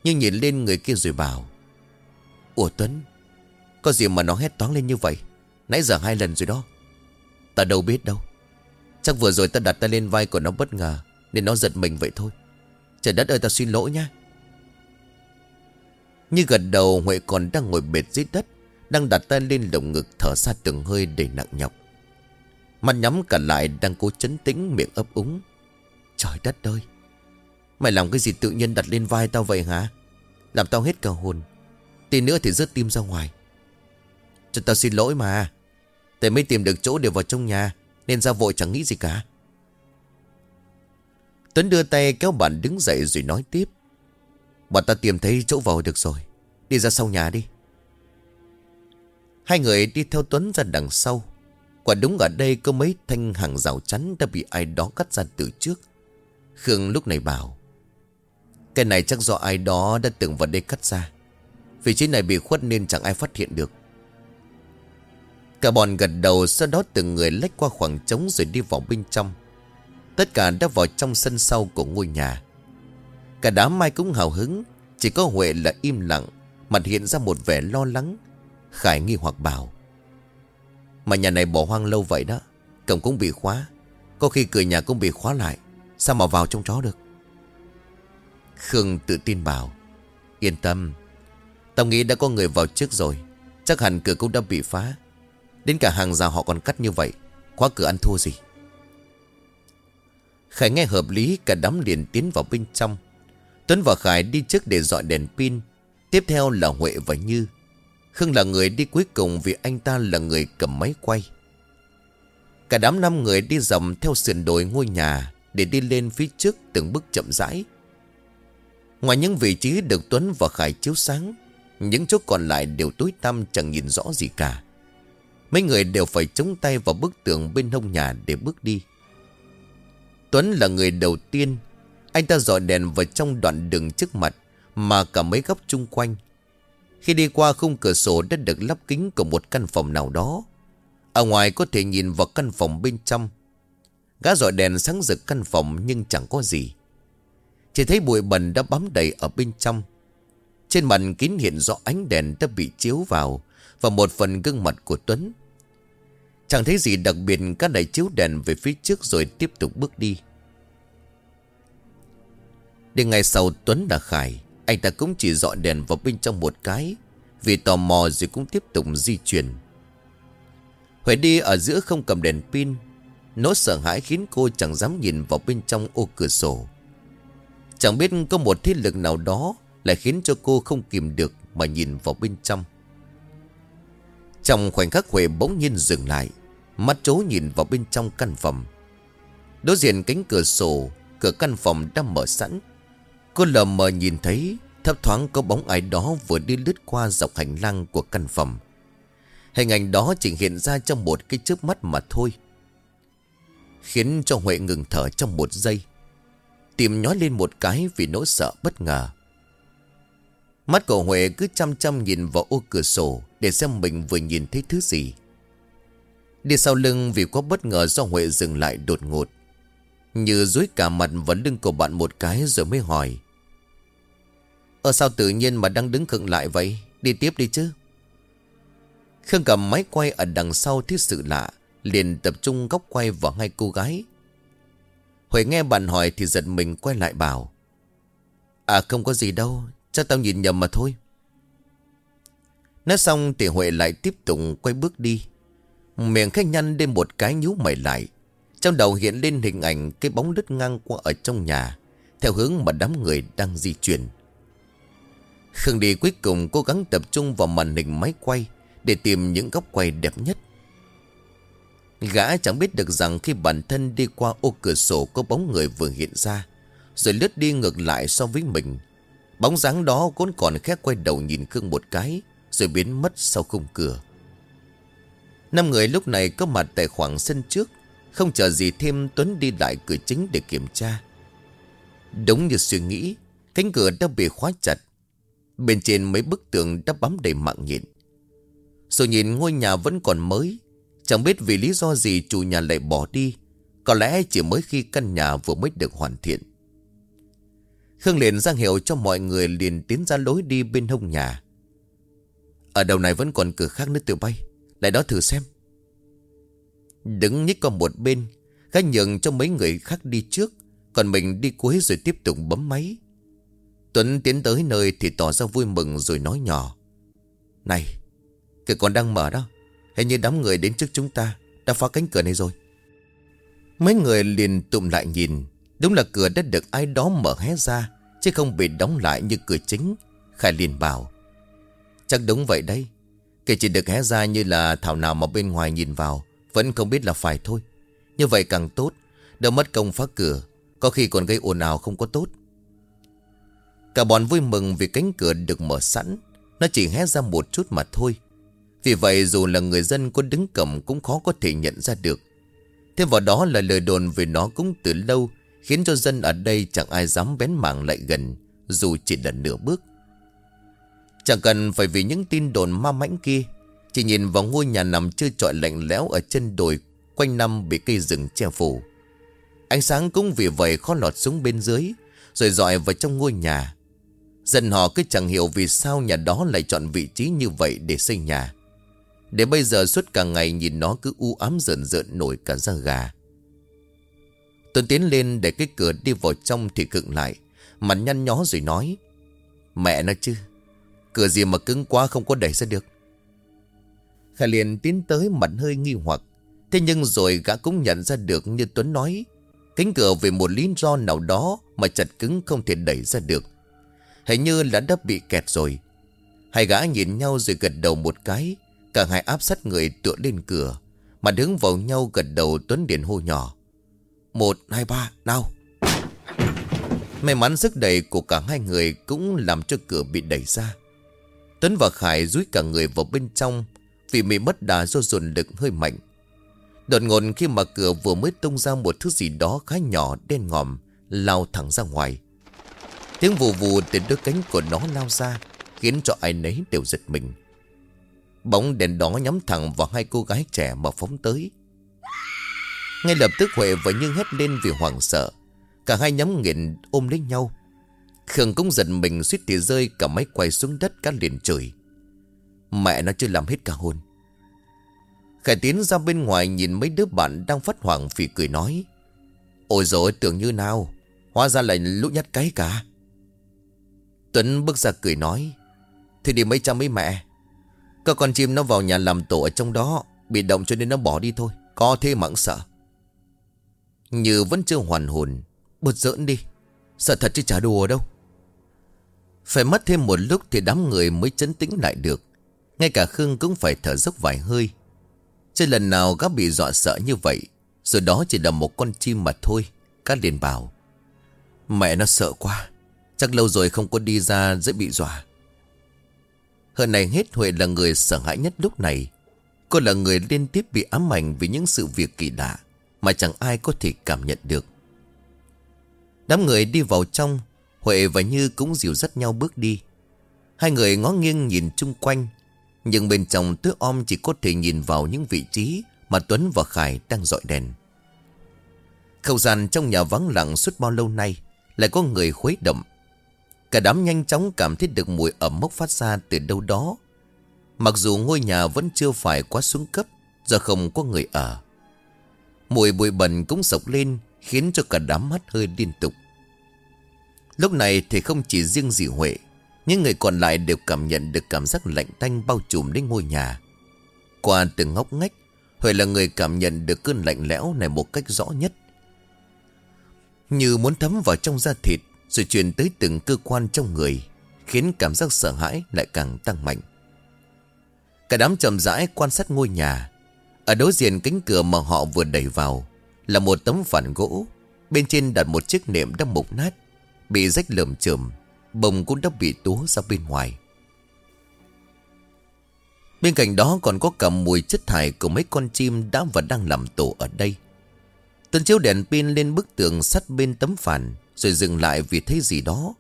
Nhưng nhìn lên người kia rồi bảo, Ủa Tuấn, Có gì mà nó hét toán lên như vậy? Nãy giờ hai lần rồi đó. Ta đâu biết đâu. Chắc vừa rồi ta đặt ta lên vai của nó bất ngờ, Nên nó giật mình vậy thôi. Trời đất ơi ta xin lỗi nha Như gần đầu, Huệ còn đang ngồi bệt dưới đất, Đang đặt tay lên lồng ngực thở ra từng hơi đầy nặng nhọc. Mắt nhắm cả lại, đang cố chấn tĩnh, miệng ấp úng. Trời đất ơi, Mày làm cái gì tự nhiên đặt lên vai tao vậy hả? Làm tao hết cả hồn. Tí nữa thì rớt tim ra ngoài. Cho tao xin lỗi mà. Tại mới tìm được chỗ để vào trong nhà, Nên ra vội chẳng nghĩ gì cả. Tuấn đưa tay kéo bạn đứng dậy rồi nói tiếp. Bọn ta tìm thấy chỗ vào được rồi. Đi ra sau nhà đi. Hai người đi theo Tuấn ra đằng sau. Quả đúng ở đây có mấy thanh hàng rào chắn đã bị ai đó cắt ra từ trước. Khương lúc này bảo. Cái này chắc do ai đó đã từng vào đây cắt ra. Vị trí này bị khuất nên chẳng ai phát hiện được. Cả bọn gật đầu sau đó từng người lách qua khoảng trống rồi đi vào bên trong. Tất cả đã vào trong sân sau của ngôi nhà. Cả đám mai cũng hào hứng, Chỉ có Huệ là im lặng, Mặt hiện ra một vẻ lo lắng. Khải nghi hoặc bảo, Mà nhà này bỏ hoang lâu vậy đó, Cổng cũng bị khóa. Có khi cửa nhà cũng bị khóa lại, Sao mà vào trong chó được? Khương tự tin bảo, Yên tâm, Tao nghĩ đã có người vào trước rồi, Chắc hẳn cửa cũng đã bị phá. Đến cả hàng rào họ còn cắt như vậy, Khóa cửa ăn thua gì? Khải nghe hợp lý cả đám liền tiến vào bên trong. Tuấn và Khải đi trước để dọi đèn pin. Tiếp theo là Huệ và Như. Khương là người đi cuối cùng vì anh ta là người cầm máy quay. Cả đám năm người đi dòng theo sườn đồi ngôi nhà để đi lên phía trước từng bước chậm rãi. Ngoài những vị trí được Tuấn và Khải chiếu sáng, Những chỗ còn lại đều tối tăm chẳng nhìn rõ gì cả Mấy người đều phải chống tay vào bức tường bên hông nhà để bước đi Tuấn là người đầu tiên. Anh ta dọi đèn vào trong đoạn đường trước mặt, Mà cả mấy góc chung quanh. Khi đi qua khung cửa sổ đã được lắp kính của một căn phòng nào đó. Ở ngoài có thể nhìn vào căn phòng bên trong. Gã dọi đèn sáng rực căn phòng nhưng chẳng có gì. Chỉ thấy bụi bẩn đã bám đầy ở bên trong. Trên mặt kín hiện rõ ánh đèn đã bị chiếu vào Và một phần gương mặt của Tuấn. Chẳng thấy gì đặc biệt, Các đại chiếu đèn về phía trước rồi tiếp tục bước đi. Đến ngày sau Tuấn đã khải, Anh ta cũng chỉ dọi đèn vào bên trong một cái, Vì tò mò rồi cũng tiếp tục di chuyển. Huệ đi ở giữa không cầm đèn pin, Nỗi sợ hãi khiến cô chẳng dám nhìn vào bên trong ô cửa sổ. Chẳng biết có một thế lực nào đó Lại khiến cho cô không kìm được Mà nhìn vào bên trong. Trong khoảnh khắc Huệ bỗng nhiên dừng lại, Mắt chố nhìn vào bên trong căn phòng. Đối diện cánh cửa sổ, Cửa căn phòng đã mở sẵn. Cô lờ mờ nhìn thấy, Thấp thoáng có bóng ai đó vừa đi lướt qua dọc hành lang của căn phòng. Hình ảnh đó chỉ hiện ra trong một cái chớp mắt mà thôi. Khiến cho Huệ ngừng thở trong một giây. Tìm nhói lên một cái vì nỗi sợ bất ngờ. Mắt của Huệ cứ chăm chăm nhìn vào ô cửa sổ Để xem mình vừa nhìn thấy thứ gì. Đi sau lưng vì có bất ngờ do Huệ dừng lại đột ngột. Như dối cả mặt vẫn lưng của bạn một cái rồi mới hỏi. Ở sao tự nhiên mà đang đứng khựng lại vậy? Đi tiếp đi chứ. Khương cầm máy quay ở đằng sau thiết sự lạ, Liền tập trung góc quay vào hai cô gái. Huệ nghe bạn hỏi thì giật mình quay lại bảo À không có gì đâu Chắc tao nhìn nhầm mà thôi. Nói xong thì Huệ lại tiếp tục quay bước đi. Miệng khách nhăn lên một cái nhú mày lại. Trong đầu hiện lên hình ảnh Cái bóng đứt ngang qua ở trong nhà, Theo hướng mà đám người đang di chuyển. Khương đi cuối cùng cố gắng tập trung vào màn hình máy quay Để tìm những góc quay đẹp nhất. Gã chẳng biết được rằng khi bản thân đi qua ô cửa sổ có bóng người vừa hiện ra, Rồi lướt đi ngược lại so với mình. Bóng dáng đó cũng còn khét quay đầu nhìn Khương một cái, Rồi biến mất sau khung cửa. Năm người lúc này có mặt tại khoảng sân trước, Không chờ gì thêm Tuấn đi lại cửa chính để kiểm tra. Đúng như suy nghĩ, Cánh cửa đã bị khóa chặt. Bên trên mấy bức tường đã bám đầy mạng nhện. Rồi nhìn ngôi nhà vẫn còn mới, Chẳng biết vì lý do gì chủ nhà lại bỏ đi, Có lẽ chỉ mới khi căn nhà vừa mới được hoàn thiện. Khương liền ra hiệu cho mọi người liền tiến ra lối đi bên hông nhà. Ở đầu này vẫn còn cửa khác nữa từ bay, Lại đó thử xem. Đứng nhích qua một bên, Gã nhường cho mấy người khác đi trước, Còn mình đi cuối rồi tiếp tục bấm máy. Tuấn tiến tới nơi thì tỏ ra vui mừng rồi nói nhỏ. Này, Cửa còn đang mở đó, Hình như đám người đến trước chúng ta, Đã phá cánh cửa này rồi. Mấy người liền tụm lại nhìn, Đúng là cửa đã được ai đó mở hé ra Chứ không bị đóng lại như cửa chính. Khải liền bảo, Chắc đúng vậy đấy. Kể chỉ được hé ra như là thảo nào mà bên ngoài nhìn vào, Vẫn không biết là phải thôi. Như vậy càng tốt, Đỡ mất công phá cửa, Có khi còn gây ồn ào không có tốt. Cả bọn vui mừng vì cánh cửa được mở sẵn, Nó chỉ hé ra một chút mà thôi. Vì vậy dù là người dân có đứng cầm Cũng khó có thể nhận ra được. Thêm vào đó là lời đồn về nó cũng từ lâu Khiến cho dân ở đây chẳng ai dám bén mảng lại gần, Dù chỉ là nửa bước. Chẳng cần phải vì những tin đồn ma mãnh kia, Chỉ nhìn vào ngôi nhà nằm chưa trọi lạnh lẽo Ở chân đồi Quanh năm bị cây rừng che phủ. Ánh sáng cũng vì vậy khó lọt xuống bên dưới, Rồi dọi vào trong ngôi nhà. Dân họ cứ chẳng hiểu vì sao nhà đó lại chọn vị trí như vậy để xây nhà. Để bây giờ suốt cả ngày nhìn nó cứ u ám rợn rợn nổi cả da gà. Tuấn tiến lên để cái cửa đi vào trong thì cựng lại. Mặt nhăn nhó rồi nói, Mẹ nó chứ, Cửa gì mà cứng quá không có đẩy ra được. Khải liền tiến tới mặt hơi nghi hoặc. Thế nhưng rồi gã cũng nhận ra được như Tuấn nói, Cánh cửa vì một lý do nào đó Mà chặt cứng không thể đẩy ra được. Hình như là đã bị kẹt rồi. Hai gã nhìn nhau rồi gật đầu một cái, Cả hai áp sát người tựa lên cửa. Mà đứng vào nhau gật đầu Tuấn Điền hô nhỏ một, hai, ba, nào. May mắn sức đẩy của cả hai người Cũng làm cho cửa bị đẩy ra. Tuấn và Khải rúi cả người vào bên trong Vì bị mất đà do dồn lực hơi mạnh. Đột ngột khi mà cửa vừa mới tung ra một thứ gì đó khá nhỏ đen ngòm Lao thẳng ra ngoài. Tiếng vù vù từ đôi cánh của nó lao ra Khiến cho ai nấy đều giật mình. Bóng đèn đó nhắm thẳng vào hai cô gái trẻ mà phóng tới. Ngay lập tức Huệ và Nhưng hét lên vì hoảng sợ. Cả hai nhắm nghiện ôm lấy nhau. Khương cũng giật mình suýt thì rơi cả máy quay xuống đất cả liền chửi. Mẹ nó chưa làm hết cả hôn Khải tiến ra bên ngoài nhìn mấy đứa bạn đang phát hoảng phì cười nói. Ôi dồi, tưởng như nào? Hóa ra là lũ nhát cái cả. Tuấn bước ra cười nói. Thì đi mấy cha mấy mẹ, Các con chim nó vào nhà làm tổ ở trong đó, Bị động cho nên nó bỏ đi thôi. Có thế mặn sợ. Như vẫn chưa hoàn hồn, Bớt giỡn đi. Sợ thật chứ chả đùa đâu. Phải mất thêm một lúc thì đám người mới chấn tĩnh lại được. Ngay cả Khương cũng phải thở dốc vài hơi. Trên lần nào gã bị dọa sợ như vậy, Rồi đó chỉ là một con chim mà thôi Các liền bảo. Mẹ nó sợ quá, Chắc lâu rồi không có đi ra dễ bị dọa. Hơn này hết Huệ là người sợ hãi nhất lúc này. Cô là người liên tiếp bị ám ảnh Vì những sự việc kỳ lạ. Mà chẳng ai có thể cảm nhận được. Đám người đi vào trong, Huệ và Như cũng dìu dắt nhau bước đi. Hai người ngó nghiêng nhìn chung quanh, Nhưng bên trong tối om chỉ có thể nhìn vào những vị trí Mà Tuấn và Khải đang dọi đèn. Không gian trong nhà vắng lặng suốt bao lâu nay Lại có người khuấy động. Cả đám nhanh chóng cảm thấy được mùi ẩm mốc phát ra từ đâu đó. Mặc dù ngôi nhà vẫn chưa phải quá xuống cấp, Do không có người ở. Mùi bụi bẩn cũng sộc lên, Khiến cho cả đám mắt hơi liên tục. Lúc này thì không chỉ riêng dì Huệ, Những người còn lại đều cảm nhận được cảm giác lạnh tanh bao trùm đến ngôi nhà. Qua từng ngóc ngách, Huệ là người cảm nhận được cơn lạnh lẽo này một cách rõ nhất. Như muốn thấm vào trong da thịt, Rồi truyền tới từng cơ quan trong người, Khiến cảm giác sợ hãi lại càng tăng mạnh. Cả đám chậm rãi quan sát ngôi nhà ở đối diện cánh cửa mà họ vừa đẩy vào Là một tấm phản gỗ. Bên trên đặt một chiếc nệm đã mục nát, Bị rách lởm chởm, Bông cũng đã bị túa ra bên ngoài. Bên cạnh đó còn có cả mùi chất thải Của mấy con chim đã và đang làm tổ ở đây. Tuấn chiếu đèn pin lên bức tường sắt bên tấm phản, Rồi dừng lại vì thấy gì đó.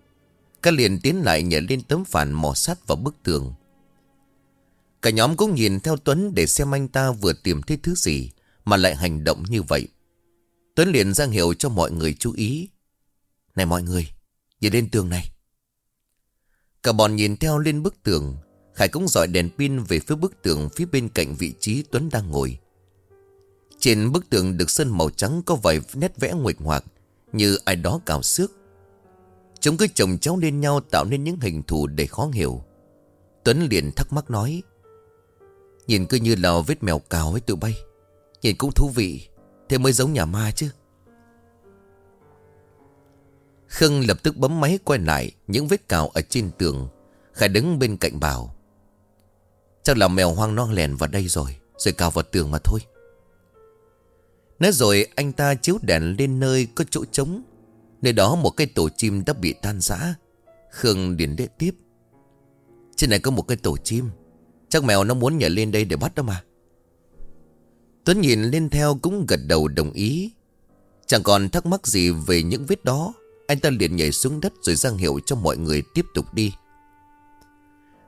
Các liền tiến lại nhảy lên tấm phản mò sắt vào bức tường. Cả nhóm cũng nhìn theo Tuấn để xem anh ta vừa tìm thấy thứ gì Mà lại hành động như vậy. Tuấn liền ra hiệu cho mọi người chú ý. Này mọi người, Nhìn lên tường này. Cả bọn nhìn theo lên bức tường. Khải cũng dọi đèn pin về phía bức tường Phía bên cạnh vị trí Tuấn đang ngồi. Trên bức tường được sơn màu trắng Có vài nét vẽ nguệch ngoạc Như ai đó cào xước. Chúng cứ chồng chéo lên nhau Tạo nên những hình thù để khó hiểu. Tuấn liền thắc mắc nói Nhìn cứ như là vết mèo cào ấy tụi bay. Nhìn cũng thú vị, Thế mới giống nhà ma chứ. Khương lập tức bấm máy quay lại Những vết cào ở trên tường. Khải đứng bên cạnh bảo, Chắc là mèo hoang non lèn vào đây rồi Rồi cào vào tường mà thôi. Nói rồi anh ta chiếu đèn lên nơi có chỗ trống. Nơi đó một cái tổ chim đã bị tan rã. Khương liền đệ tiếp, Trên này có một cái tổ chim. Chắc mèo nó muốn nhảy lên đây để bắt đó mà. Tuấn nhìn lên theo cũng gật đầu đồng ý. Chẳng còn thắc mắc gì về những vết đó. Anh ta liền nhảy xuống đất rồi giang hiệu cho mọi người tiếp tục đi.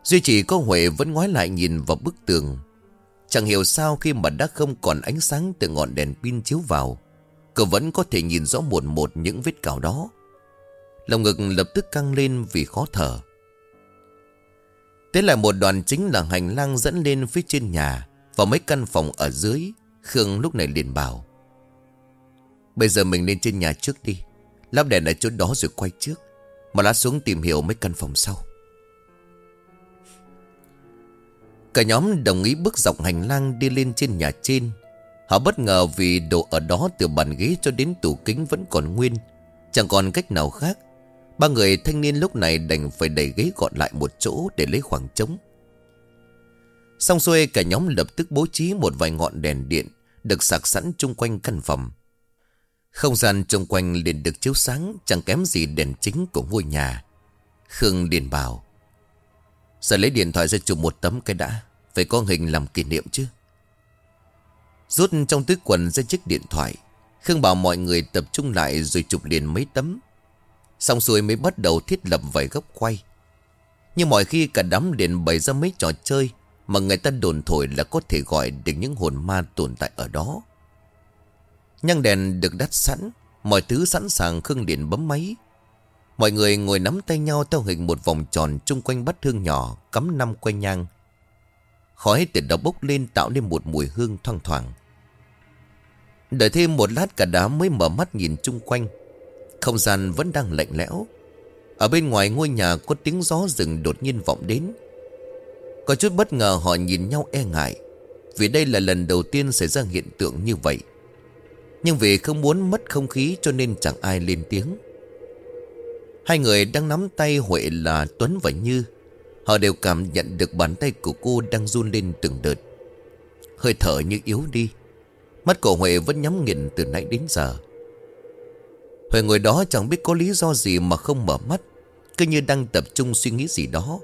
Duy chỉ có Huệ vẫn ngoái lại nhìn vào bức tường. Chẳng hiểu sao khi mà đã không còn ánh sáng từ ngọn đèn pin chiếu vào Cô vẫn có thể nhìn rõ một một những vết cào đó. Lòng ngực lập tức căng lên vì khó thở. Thế là một đoàn chính là hành lang dẫn lên phía trên nhà Và mấy căn phòng ở dưới, Khương lúc này liền bảo, Bây giờ mình lên trên nhà trước đi, Lắp đèn ở chỗ đó rồi quay trước, Mà lá xuống tìm hiểu mấy căn phòng sau. Cả nhóm đồng ý bước dọc hành lang đi lên trên nhà trên. Họ bất ngờ vì đồ ở đó từ bàn ghế cho đến tủ kính vẫn còn nguyên, Chẳng còn cách nào khác. Ba người thanh niên lúc này đành phải đẩy ghế gọn lại một chỗ để lấy khoảng trống. Xong xuôi, cả nhóm lập tức bố trí một vài ngọn đèn điện Được sạc sẵn chung quanh căn phòng. Không gian chung quanh liền được chiếu sáng, Chẳng kém gì đèn chính của ngôi nhà. Khương liền bảo, Giờ lấy điện thoại ra chụp một tấm cái đã, Phải có hình làm kỷ niệm chứ. Rút trong túi quần ra chiếc điện thoại, Khương bảo mọi người tập trung lại rồi chụp liền mấy tấm. Xong xuôi mới bắt đầu thiết lập vài góc quay Nhưng mọi khi cả đám liền bày ra mấy trò chơi Mà người ta đồn thổi là có thể gọi được những hồn ma tồn tại ở đó Nhang đèn được đắt sẵn, Mọi thứ sẵn sàng Khương điện bấm máy Mọi người ngồi nắm tay nhau theo hình một vòng tròn chung quanh bát hương nhỏ, cắm năm quanh nhang. Khói từ đó bốc lên tạo nên một mùi hương thoang thoảng. Đợi thêm một lát cả đám mới mở mắt nhìn chung quanh. Không gian vẫn đang lạnh lẽo. Ở bên ngoài ngôi nhà có tiếng gió rừng đột nhiên vọng đến. Có chút bất ngờ họ nhìn nhau e ngại. Vì đây là lần đầu tiên xảy ra hiện tượng như vậy. Nhưng vì không muốn mất không khí cho nên chẳng ai lên tiếng. Hai người đang nắm tay Huệ là Tuấn và Như Họ đều cảm nhận được bàn tay của cô đang run lên từng đợt Hơi thở như yếu đi Mắt của Huệ vẫn nhắm nghiền từ nãy đến giờ Huệ ngồi đó chẳng biết có lý do gì mà không mở mắt, Cứ như đang tập trung suy nghĩ gì đó.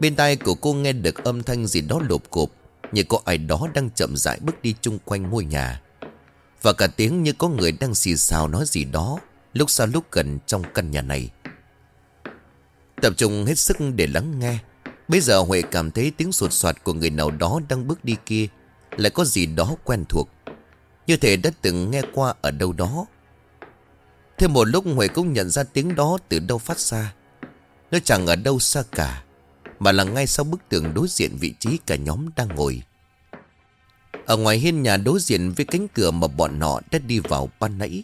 Bên tai của cô nghe được âm thanh gì đó lộp cộp, Như có ai đó đang chậm rãi bước đi chung quanh ngôi nhà. Và cả tiếng như có người đang xì xào nói gì đó, Lúc xa lúc gần trong căn nhà này. Tập trung hết sức để lắng nghe. Bây giờ Huệ cảm thấy tiếng sột soạt của người nào đó đang bước đi kia Lại có gì đó quen thuộc. Như thể đã từng nghe qua ở đâu đó. Thêm một lúc Huệ cũng nhận ra tiếng đó từ đâu phát ra. Nó chẳng ở đâu xa cả, Mà là ngay sau bức tường đối diện vị trí cả nhóm đang ngồi. Ở ngoài hiên nhà đối diện với cánh cửa mà bọn họ đã đi vào ban nãy.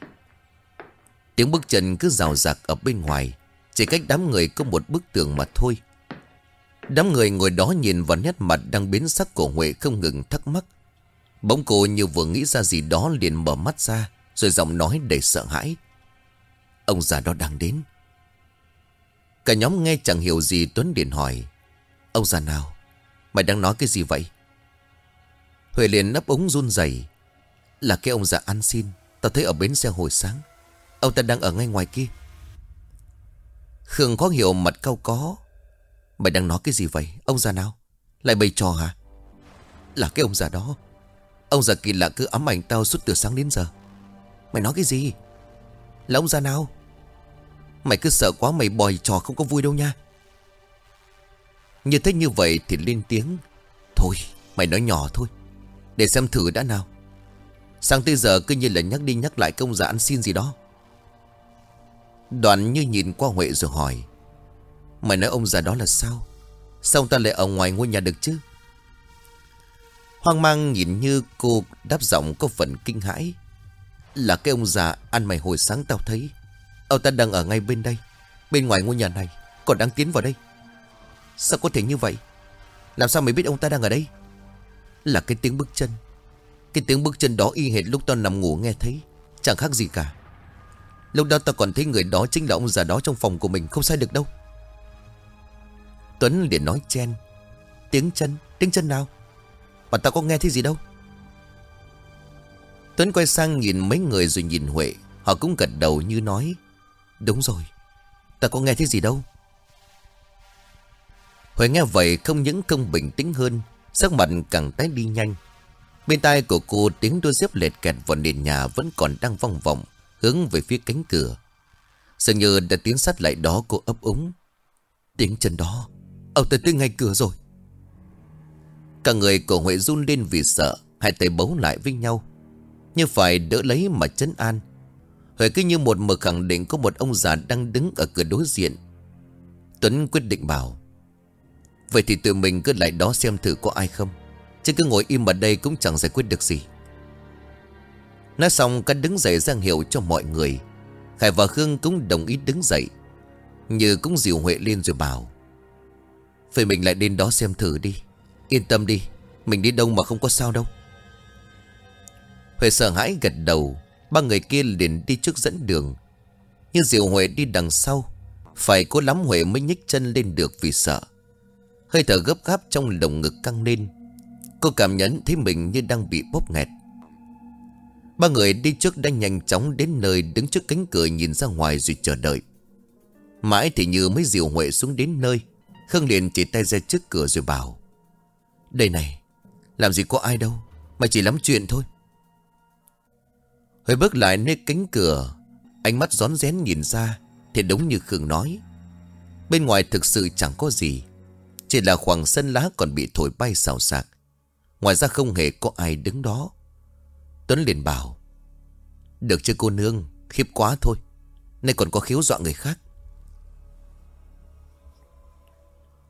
Tiếng bước chân cứ rào rạc ở bên ngoài, Chỉ cách đám người có một bức tường mà thôi. Đám người ngồi đó nhìn vào nét mặt đang biến sắc của Huệ không ngừng thắc mắc. Bỗng cô như vừa nghĩ ra gì đó liền mở mắt ra, Rồi giọng nói đầy sợ hãi. Ông già đó đang đến. Cả nhóm nghe chẳng hiểu gì, Tuấn liền hỏi, Ông già nào? Mày đang nói cái gì vậy? Huệ liền nắp ống run rẩy, Là cái ông già ăn xin, Tao thấy ở bến xe hồi sáng. Ông ta đang ở ngay ngoài kia. Khương khó hiểu mặt cau có, Mày đang nói cái gì vậy? Ông già nào? Lại bày trò hả? Là cái ông già đó. Ông già kỳ lạ cứ ám ảnh tao suốt từ sáng đến giờ. Mày nói cái gì? Là ông già nào? Mày cứ sợ quá mày bòi trò không có vui đâu nha. Như thế như vậy thì lên tiếng, Thôi, mày nói nhỏ thôi, Để xem thử đã nào. Sang tới giờ cứ như là nhắc đi nhắc lại công già ăn xin gì đó. Đoàn như nhìn qua Huệ rồi hỏi, Mày nói ông già đó là sao? Sao ta lại ở ngoài ngôi nhà được chứ? Hoang mang nhìn như cô đáp giọng có phần kinh hãi, Là cái ông già ăn mày hồi sáng tao thấy Ông ta đang ở ngay bên đây. Bên ngoài ngôi nhà này Còn đang tiến vào đây. Sao có thể như vậy? Làm sao mày biết ông ta đang ở đây? Là cái tiếng bước chân. Cái tiếng bước chân đó y hệt lúc tao nằm ngủ nghe thấy. Chẳng khác gì cả. Lúc đó ta còn thấy người đó chính là ông già đó trong phòng của mình Không sai được đâu. Tuấn liền nói chen. Tiếng chân, tiếng chân nào? Mà ta có nghe thấy gì đâu. Tuấn quay sang nhìn mấy người rồi nhìn Huệ. Họ cũng gật đầu như nói. Đúng rồi. Ta có nghe thấy gì đâu. Huệ nghe vậy không những không bình tĩnh hơn, Sắc mặt càng tái đi nhanh. Bên tai của cô tiếng đôi dép lệt kẹt vào nền nhà Vẫn còn đang vong vọng, Hướng về phía cánh cửa. Dường như đã tiến sát lại đó cô ấp úng. Tiếng chân đó Ông tới tới ngay cửa rồi. Cả người của Huệ run lên vì sợ, Hai tay bấu lại với nhau. Như phải đỡ lấy mà chấn an Huệ cứ như một mực khẳng định Có một ông già đang đứng ở cửa đối diện. Tuấn quyết định bảo, Vậy thì tụi mình cứ lại đó xem thử có ai không? Chứ cứ ngồi im ở đây cũng chẳng giải quyết được gì. Nói xong cắt đứng dậy giang hiệu cho mọi người. Khải và Khương cũng đồng ý đứng dậy. Như cũng dìu Huệ lên rồi bảo, vậy mình lại đến đó xem thử đi. Yên tâm đi, Mình đi đâu mà không có sao đâu. Huệ sợ hãi gật đầu. Ba người kia liền đi trước dẫn đường. Nhưng Diệu Huệ đi đằng sau. Phải cố lắm Huệ mới nhích chân lên được vì sợ. Hơi thở gấp gáp trong lồng ngực căng lên. Cô cảm nhận thấy mình như đang bị bóp nghẹt. Ba người đi trước đã nhanh chóng đến nơi đứng trước cánh cửa nhìn ra ngoài rồi chờ đợi. Mãi thì như mới dìu Huệ xuống đến nơi. Khương liền chỉ tay ra trước cửa rồi bảo, Đây này, Làm gì có ai đâu, Mà chỉ lắm chuyện thôi. Huy bước lại nơi cánh cửa, Ánh mắt rón rén nhìn ra, Thì đúng như Khương nói. Bên ngoài thực sự chẳng có gì, Chỉ là khoảng sân lá còn bị thổi bay xào xạc. Ngoài ra không hề có ai đứng đó. Tuấn liền bảo, Được chứ cô nương, Khiếp quá thôi, Nay còn có khiếu dọa người khác.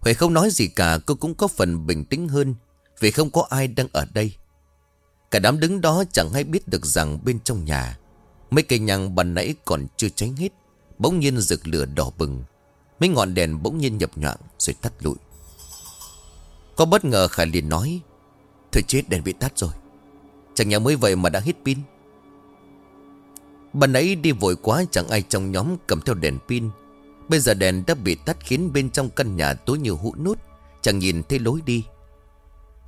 Huệ không nói gì cả, Cô cũng có phần bình tĩnh hơn, Vì không có ai đang ở đây. Cả đám đứng đó chẳng hay biết được rằng Bên trong nhà, Mấy cây nhang ban nãy còn chưa cháy hết, Bỗng nhiên rực lửa đỏ bừng. Mấy ngọn đèn bỗng nhiên nhập nhoạng Rồi tắt lụi. Có bất ngờ Khải liền nói, Thôi chết, đèn bị tắt rồi. Chẳng nhà mới vậy mà đã hết pin. Bạn nãy đi vội quá, chẳng ai trong nhóm cầm theo đèn pin. Bây giờ đèn đã bị tắt khiến bên trong căn nhà tối như hũ nút Chẳng nhìn thấy lối đi.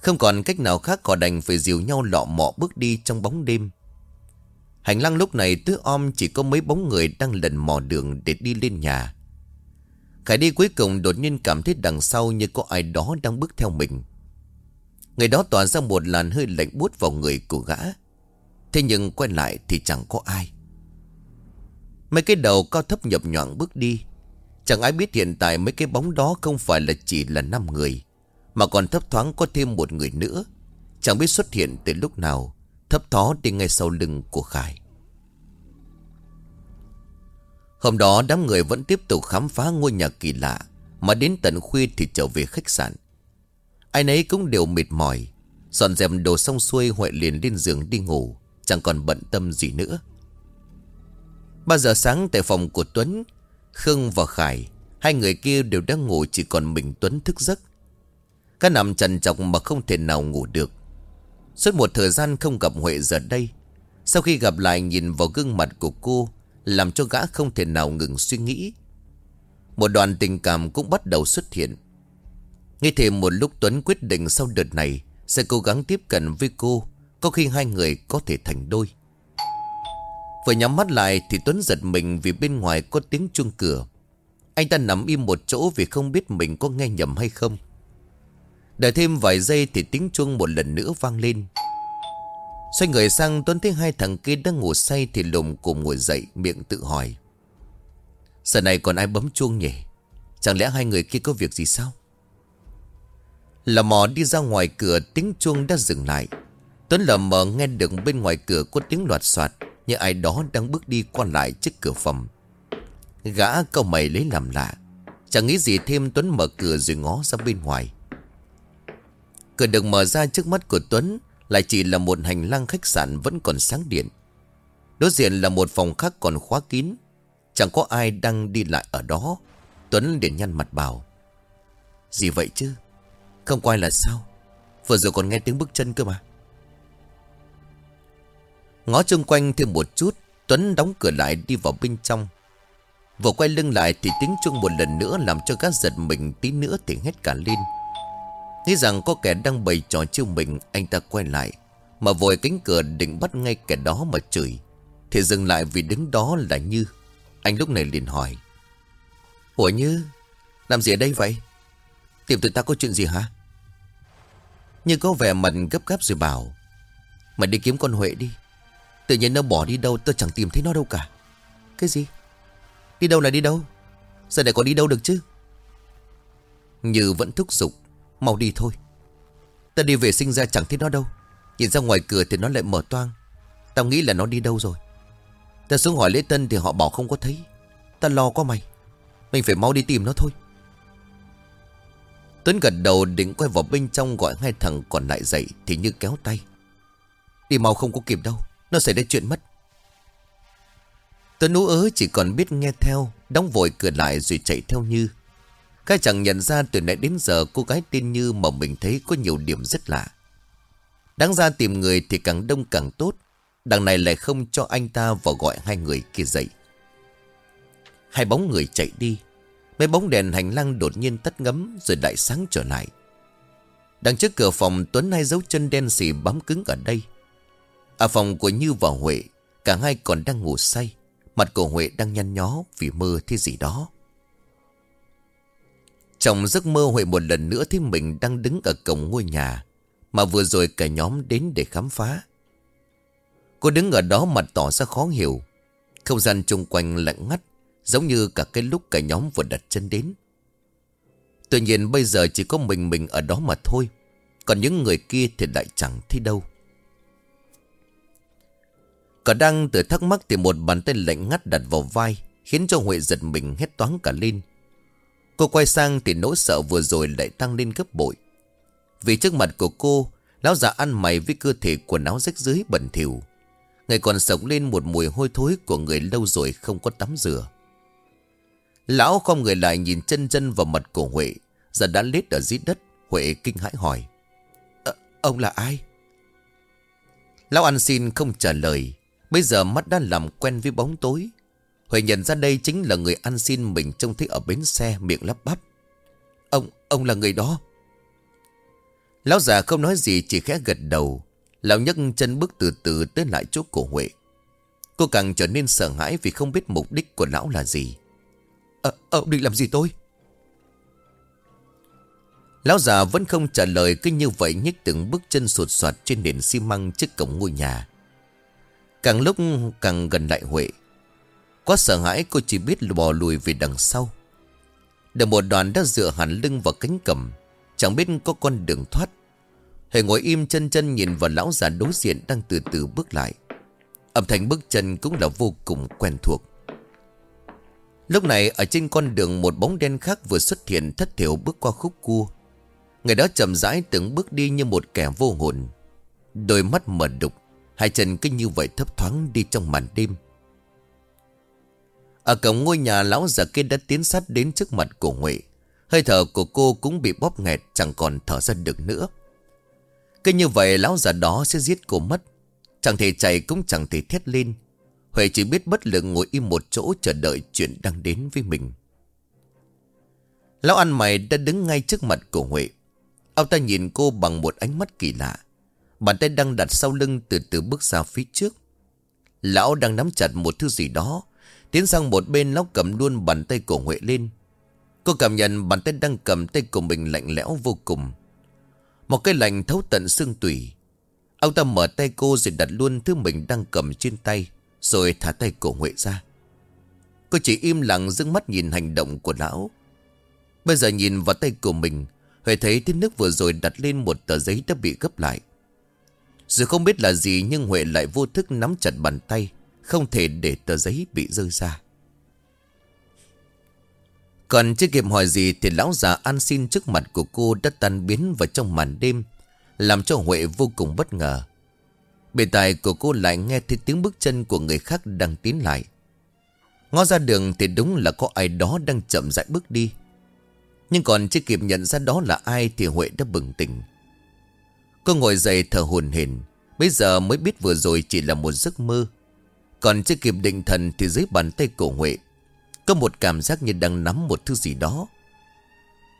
Không còn cách nào khác họ đành phải dìu nhau lọ mọ bước đi trong bóng đêm. Hành lang lúc này tứ om chỉ có mấy bóng người đang lần mò đường để đi lên nhà. Khải đi cuối cùng đột nhiên cảm thấy đằng sau như có ai đó đang bước theo mình. Người đó tỏa ra một làn hơi lạnh buốt vào người của gã. Thế nhưng quay lại thì chẳng có ai. Mấy cái đầu cao thấp nhập nhọn bước đi. Chẳng ai biết hiện tại mấy cái bóng đó không phải là chỉ là năm người. Mà còn thấp thoáng có thêm một người nữa. Chẳng biết xuất hiện từ lúc nào, Thấp thó đi ngay sau lưng của Khải. Hôm đó đám người vẫn tiếp tục khám phá ngôi nhà kỳ lạ, Mà đến tận khuya thì trở về khách sạn. Ai nấy cũng đều mệt mỏi, Dọn dẹp đồ xong xuôi Huệ liền lên giường đi ngủ, Chẳng còn bận tâm gì nữa. 3 giờ sáng tại phòng của Tuấn, Khương và Khải, Hai người kia đều đang ngủ Chỉ còn mình Tuấn thức giấc. Các nằm trần trọc mà không thể nào ngủ được. Suốt một thời gian không gặp Huệ giờ đây, Sau khi gặp lại nhìn vào gương mặt của cô, Làm cho gã không thể nào ngừng suy nghĩ. Một đoàn tình cảm cũng bắt đầu xuất hiện. Nghe thêm một lúc Tuấn quyết định sau đợt này Sẽ cố gắng tiếp cận với cô, Có khi hai người có thể thành đôi. Vừa nhắm mắt lại thì Tuấn giật mình vì bên ngoài có tiếng chuông cửa. Anh ta nằm im một chỗ vì không biết mình có nghe nhầm hay không. Đợi thêm vài giây thì tiếng chuông một lần nữa vang lên. Xoay người sang, Tuấn thấy hai thằng kia đang ngủ say thì lùm cùng ngồi dậy, miệng tự hỏi. Giờ này còn ai bấm chuông nhỉ? Chẳng lẽ hai người kia có việc gì sao? Lò mò đi ra ngoài cửa, tiếng chuông đã dừng lại. Tuấn lờ mờ nghe được bên ngoài cửa có tiếng loạt soạt, Như ai đó đang bước đi qua lại trước cửa phòng. Gã câu mày lấy làm lạ. Chẳng nghĩ gì thêm, Tuấn mở cửa rồi ngó ra bên ngoài. Cửa được mở ra trước mắt của Tuấn Lại chỉ là một hành lang khách sạn vẫn còn sáng điện. Đối diện là một phòng khác còn khóa kín. Chẳng có ai đang đi lại ở đó. Tuấn liền nhăn mặt bảo, Gì vậy chứ? Không quay là sao? Vừa rồi còn nghe tiếng bước chân cơ mà. Ngó chung quanh thêm một chút, Tuấn đóng cửa lại đi vào bên trong. Vừa quay lưng lại thì tiếng chuông một lần nữa Làm cho các giật mình tí nữa thì hết cả lên. Nghĩ rằng có kẻ đang bày trò chiêu mình, Anh ta quay lại, Mà vội cánh cửa định bắt ngay kẻ đó mà chửi. Thì dừng lại vì đứng đó là Như. Anh lúc này liền hỏi, Ủa Như, Làm gì ở đây vậy? Tìm tụi ta có chuyện gì hả? Như có vẻ mặt gấp gáp rồi bảo, Mày đi kiếm con Huệ đi. Tự nhiên nó bỏ đi đâu tôi chẳng tìm thấy nó đâu cả. Cái gì? Đi đâu là đi đâu? Giờ này có đi đâu được chứ? Như vẫn thúc giục Mau đi thôi. Ta đi vệ sinh ra chẳng thấy nó đâu. Nhìn ra ngoài cửa thì nó lại mở toang. Tao nghĩ là nó đi đâu rồi. Ta xuống hỏi lễ tân thì họ bảo không có thấy. Ta lo có mày. Mình phải mau đi tìm nó thôi. Tuấn gật đầu định quay vào bên trong gọi hai thằng còn lại dậy thì như kéo tay. Đi mau không có kịp đâu, nó xảy ra chuyện mất. Tuấn ú ớ chỉ còn biết nghe theo, đóng vội cửa lại rồi chạy theo Như. Khai chẳng nhận ra từ nãy đến giờ cô gái tên Như mà mình thấy có nhiều điểm rất lạ. Đáng ra tìm người thì càng đông càng tốt, đằng này lại không cho anh ta vào gọi hai người kia dậy. Hai bóng người chạy đi. Mấy bóng đèn hành lang đột nhiên tắt ngấm Rồi lại sáng trở lại Đằng trước cửa phòng Tuấn hai dấu chân đen xì bám cứng ở đây Ở phòng của Như và Huệ Cả hai còn đang ngủ say Mặt của Huệ đang nhăn nhó Vì mơ thế gì đó trong giấc mơ Huệ một lần nữa thấy mình đang đứng ở cổng ngôi nhà, Mà vừa rồi cả nhóm đến để khám phá. Cô đứng ở đó mặt tỏ ra khó hiểu. Không gian chung quanh lạnh ngắt, Giống như cả cái lúc cả nhóm vừa đặt chân đến. Tuy nhiên bây giờ chỉ có mình mình ở đó mà thôi, Còn những người kia thì lại chẳng thấy đâu. Cả đang tự thắc mắc thì một bàn tay lạnh ngắt đặt vào vai, Khiến cho Huệ giật mình hét toáng cả lên. Cô quay sang thì nỗi sợ vừa rồi lại tăng lên gấp bội. Vì trước mặt của cô Lão già ăn mày với cơ thể quần áo rách dưới bẩn thỉu. Ngày còn sống lên một mùi hôi thối của người lâu rồi không có tắm rửa. Lão không người lại nhìn chân chân vào mặt của Huệ Giờ đã lết ở dưới đất Huệ kinh hãi hỏi. À, Ông là ai? Lão ăn xin không trả lời Bây giờ mắt đã làm quen với bóng tối. Huệ nhận ra đây chính là người ăn xin mình trông thấy ở bến xe miệng lắp bắp Ông, ông là người đó Lão già không nói gì chỉ khẽ gật đầu Lão nhấc chân bước từ từ tới lại chỗ cổ Huệ Cô càng trở nên sợ hãi vì không biết mục đích của lão là gì ờ, ờ, ông định làm gì tôi? Lão già vẫn không trả lời cứ như vậy nhích từng bước chân sụt soạt trên nền xi măng trước cổng ngôi nhà. Càng lúc càng gần lại Huệ. Quá sợ hãi cô chỉ biết bò lùi về đằng sau. Được một đoàn đã dựa hẳn lưng vào cánh cầm. Chẳng biết có con đường thoát. Hề ngồi im chân chân nhìn vào lão già đối diện đang từ từ bước lại. Âm thanh bước chân cũng là vô cùng quen thuộc. Lúc này ở trên con đường một bóng đen khác vừa xuất hiện thất thiểu bước qua khúc cua. Người đó chậm rãi từng bước đi như một kẻ vô hồn. Đôi mắt mở đục, hai chân cứ như vậy thấp thoáng đi trong màn đêm. Ở cổng ngôi nhà, lão già kia đã tiến sát đến trước mặt của Huệ. Hơi thở của cô cũng bị bóp nghẹt, chẳng còn thở ra được nữa. Cứ như vậy, lão già đó sẽ giết cô mất. Chẳng thể chạy cũng chẳng thể thét lên. Huệ chỉ biết bất lực ngồi im một chỗ chờ đợi chuyện đang đến với mình. Lão ăn mày đã đứng ngay trước mặt của Huệ. Ông ta nhìn cô bằng một ánh mắt kỳ lạ. Bàn tay đang đặt sau lưng từ từ bước ra phía trước. Lão đang nắm chặt một thứ gì đó. Tiến sang một bên lão cầm luôn bàn tay của Huệ lên. Cô cảm nhận bàn tay đang cầm tay của mình lạnh lẽo vô cùng. Một cái lạnh thấu tận xương tủy. Ông ta mở tay cô rồi đặt luôn thứ mình đang cầm trên tay. Rồi thả tay cổ Huệ ra Cô chỉ im lặng dưng mắt nhìn hành động của lão Bây giờ nhìn vào tay của mình, Huệ thấy tiếng nước vừa rồi đặt lên một tờ giấy đã bị gấp lại Dù không biết là gì, nhưng Huệ lại vô thức nắm chặt bàn tay không thể để tờ giấy bị rơi ra Còn chưa kịp hỏi gì thì lão già an xin trước mặt của cô đã tan biến vào trong màn đêm, Làm cho Huệ vô cùng bất ngờ Bề tài của cô lại nghe thấy tiếng bước chân của người khác đang tiến lại. Ngó ra đường thì đúng là có ai đó đang chậm rãi bước đi. Nhưng còn chưa kịp nhận ra đó là ai thì Huệ đã bừng tỉnh. Cô ngồi dậy thở hồn hển, Bây giờ mới biết vừa rồi chỉ là một giấc mơ. Còn chưa kịp định thần thì dưới bàn tay của Huệ, có một cảm giác như đang nắm một thứ gì đó.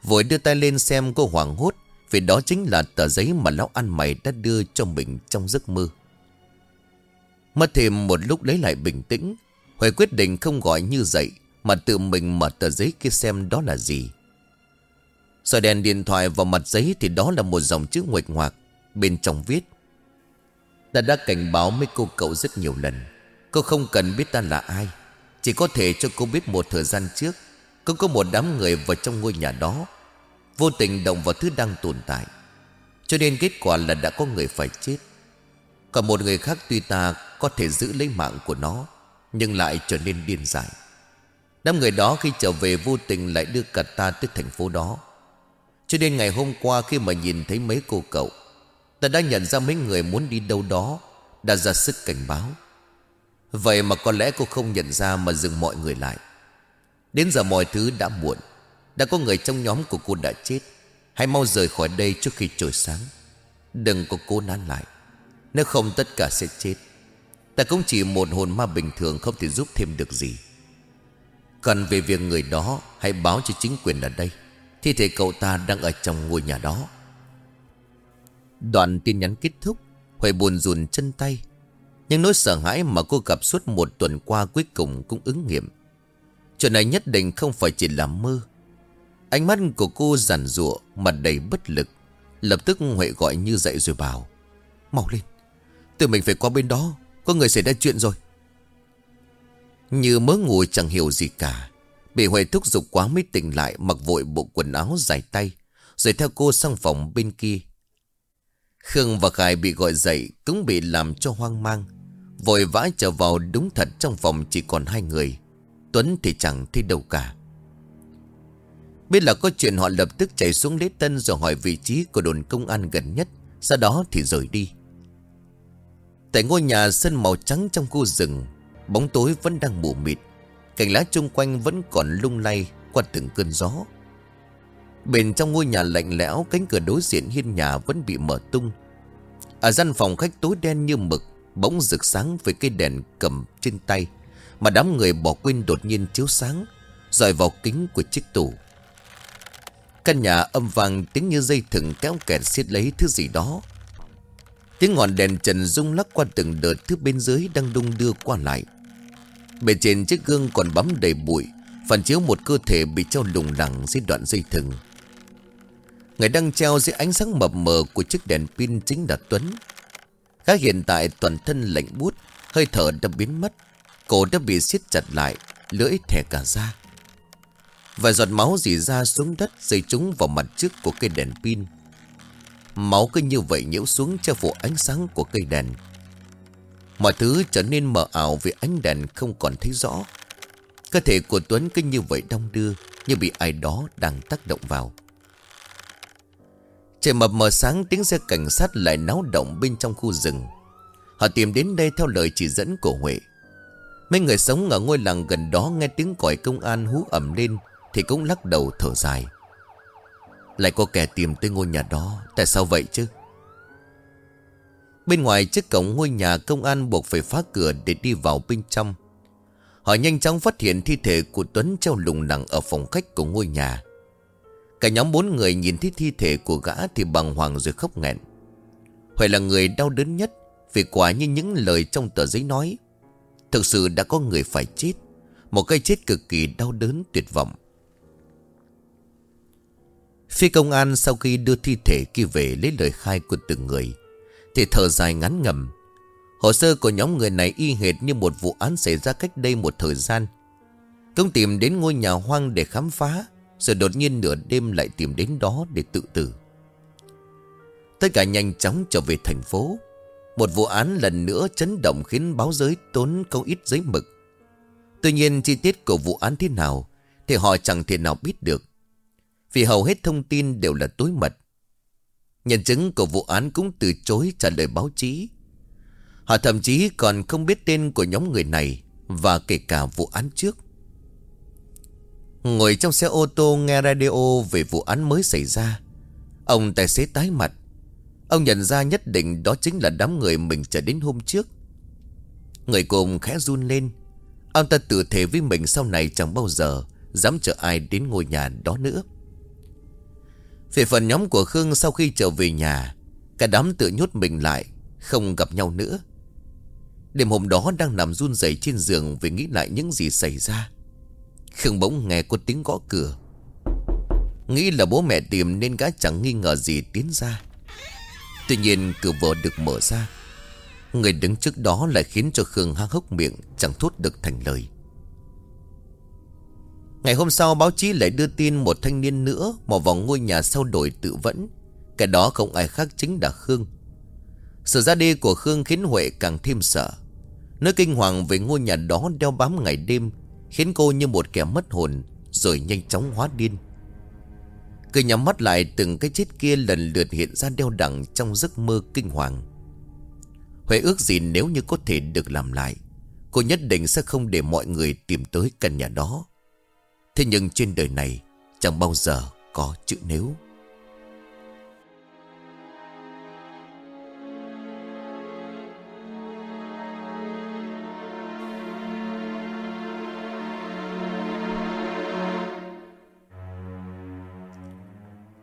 Vội đưa tay lên xem cô hoảng hốt, vì đó chính là tờ giấy mà lão ăn mày đã đưa cho mình trong giấc mơ. Mất thêm một lúc lấy lại bình tĩnh, Huệ quyết định không gọi như dậy, Mà tự mình mở tờ giấy kia xem đó là gì soi đèn điện thoại vào mặt giấy Thì đó là một dòng chữ nguệch ngoạc, Bên trong viết Ta đã cảnh báo mấy cô cậu rất nhiều lần Cô không cần biết ta là ai. Chỉ có thể cho cô biết một thời gian trước Có có một đám người vào trong ngôi nhà đó, Vô tình động vào thứ đang tồn tại. Cho nên kết quả là đã có người phải chết. Còn một người khác tuy ta có thể giữ lấy mạng của nó, Nhưng lại trở nên điên dại. Đám người đó khi trở về vô tình lại đưa cả ta tới thành phố đó. Cho nên ngày hôm qua khi mà nhìn thấy mấy cô cậu, Ta đã nhận ra mấy người muốn đi đâu đó, Đã ra sức cảnh báo. Vậy mà có lẽ cô không nhận ra mà dừng mọi người lại. Đến giờ mọi thứ đã muộn. Đã có người trong nhóm của cô đã chết. Hãy mau rời khỏi đây trước khi trời sáng. Đừng có cố nán lại. Nếu không tất cả sẽ chết. Ta cũng chỉ một hồn ma bình thường không thể giúp thêm được gì. Cần về việc người đó, Hãy báo cho chính quyền ở đây. Thi thể cậu ta đang ở trong ngôi nhà đó. Đoạn tin nhắn kết thúc. Huệ buồn rùn chân tay. Nhưng nỗi sợ hãi mà cô gặp suốt một tuần qua Cuối cùng cũng ứng nghiệm. Chuyện này nhất định không phải chỉ là mơ. Ánh mắt của cô giản rụa Mặt đầy bất lực, Lập tức Huệ gọi như dậy rồi bảo, Mau lên Tụi mình phải qua bên đó, Có người xảy ra chuyện rồi. Như mớ ngủ chẳng hiểu gì cả, Bị Huệ thúc giục quá mới tỉnh lại, Mặc vội bộ quần áo dài tay, Rồi theo cô sang phòng bên kia. Khương và Khải bị gọi dậy Cũng bị làm cho hoang mang. Vội vã trở vào đúng thật trong phòng chỉ còn hai người. Tuấn thì chẳng thấy đâu cả. Biết là có chuyện họ lập tức chạy xuống lễ tân Rồi hỏi vị trí của đồn công an gần nhất, Sau đó thì rời đi. Tại ngôi nhà sân màu trắng trong khu rừng, Bóng tối vẫn đang mù mịt. Cành lá chung quanh vẫn còn lung lay Qua từng cơn gió. Bên trong ngôi nhà lạnh lẽo, Cánh cửa đối diện hiên nhà vẫn bị mở tung. Ở gian phòng khách tối đen như mực Bỗng rực sáng với cây đèn cầm trên tay, Mà đám người bỏ quên đột nhiên chiếu sáng Rồi vào kính của chiếc tủ. Căn nhà âm vang tiếng như dây thừng kéo kẹt xiết lấy thứ gì đó. Tiếng ngọn đèn trần rung lắc qua từng đợt thứ bên dưới đang đung đưa qua lại. Bề trên chiếc gương còn bám đầy bụi, Phản chiếu một cơ thể bị treo lủng đằng dưới đoạn dây thừng. Người đang treo dưới ánh sáng mập mờ của chiếc đèn pin chính là Tuấn. Gã hiện tại toàn thân lạnh bút Hơi thở đã biến mất, Cổ đã bị siết chặt lại, Lưỡi thẻ cả ra. Và giọt máu dì ra xuống đất, Rơi trúng vào mặt trước của cây đèn pin. Máu cứ như vậy nhiễu xuống che phủ ánh sáng của cây đèn. Mọi thứ trở nên mờ ảo vì ánh đèn không còn thấy rõ. Cơ thể của Tuấn cứ như vậy đong đưa, Như bị ai đó đang tác động vào. Trời mập mờ sáng, tiếng xe cảnh sát lại náo động bên trong khu rừng. Họ tìm đến đây theo lời chỉ dẫn của Huệ. Mấy người sống ở ngôi làng gần đó nghe tiếng còi công an hú ẩm lên, Thì cũng lắc đầu thở dài. Lại có kẻ tìm tới ngôi nhà đó, Tại sao vậy chứ? Bên ngoài trước cổng ngôi nhà công an buộc phải phá cửa để đi vào bên trong. Họ nhanh chóng phát hiện thi thể của Tuấn treo lùng nặng ở phòng khách của ngôi nhà. Cả nhóm bốn người nhìn thấy thi thể của gã thì bằng hoàng rồi khóc nghẹn. Huệ là người đau đớn nhất, vì quả như những lời trong tờ giấy nói. Thực sự đã có người phải chết. Một cái chết cực kỳ đau đớn tuyệt vọng. Phi công an sau khi đưa thi thể kia về lấy lời khai của từng người, thì thở dài ngắn ngầm. Hồ sơ của nhóm người này y hệt như một vụ án xảy ra cách đây một thời gian. Công tìm đến ngôi nhà hoang để khám phá rồi đột nhiên nửa đêm lại tìm đến đó để tự tử. Tất cả nhanh chóng trở về thành phố. Một vụ án lần nữa chấn động khiến báo giới tốn không ít giấy mực. Tuy nhiên chi tiết của vụ án thế nào Thì họ chẳng thể nào biết được. Vì hầu hết thông tin đều là tối mật. Nhân chứng của vụ án cũng từ chối trả lời báo chí. Họ thậm chí còn không biết tên của nhóm người này Và kể cả vụ án trước. Ngồi trong xe ô tô nghe radio về vụ án mới xảy ra. Ông tài xế tái mặt. Ông nhận ra nhất định đó chính là đám người mình chờ đến hôm trước. Người cùng khẽ run lên. Ông ta tự thể với mình sau này chẳng bao giờ Dám chờ ai đến ngôi nhà đó nữa. Về phần nhóm của Khương sau khi trở về nhà, Cả đám tự nhốt mình lại, Không gặp nhau nữa. Đêm hôm đó đang nằm run rẩy trên giường Vì nghĩ lại những gì xảy ra. Khương bỗng nghe có tiếng gõ cửa. Nghĩ là bố mẹ tìm nên gã chẳng nghi ngờ gì tiến ra. Tuy nhiên cửa vừa được mở ra. Người đứng trước đó lại khiến cho Khương hang hốc miệng, Chẳng thốt được thành lời. Ngày hôm sau, báo chí lại đưa tin một thanh niên nữa Mò vào ngôi nhà sau đổi tự vẫn. Cái đó không ai khác chính là Khương. Sự ra đi của Khương khiến Huệ càng thêm sợ. Nơi kinh hoàng về ngôi nhà đó đeo bám ngày đêm Khiến cô như một kẻ mất hồn, Rồi nhanh chóng hóa điên. Cứ nhắm mắt lại, từng cái chết kia lần lượt hiện ra đeo đẳng trong giấc mơ kinh hoàng. Huệ ước gì nếu như có thể được làm lại, Cô nhất định sẽ không để mọi người tìm tới căn nhà đó. Thế nhưng trên đời này, chẳng bao giờ có chữ nếu.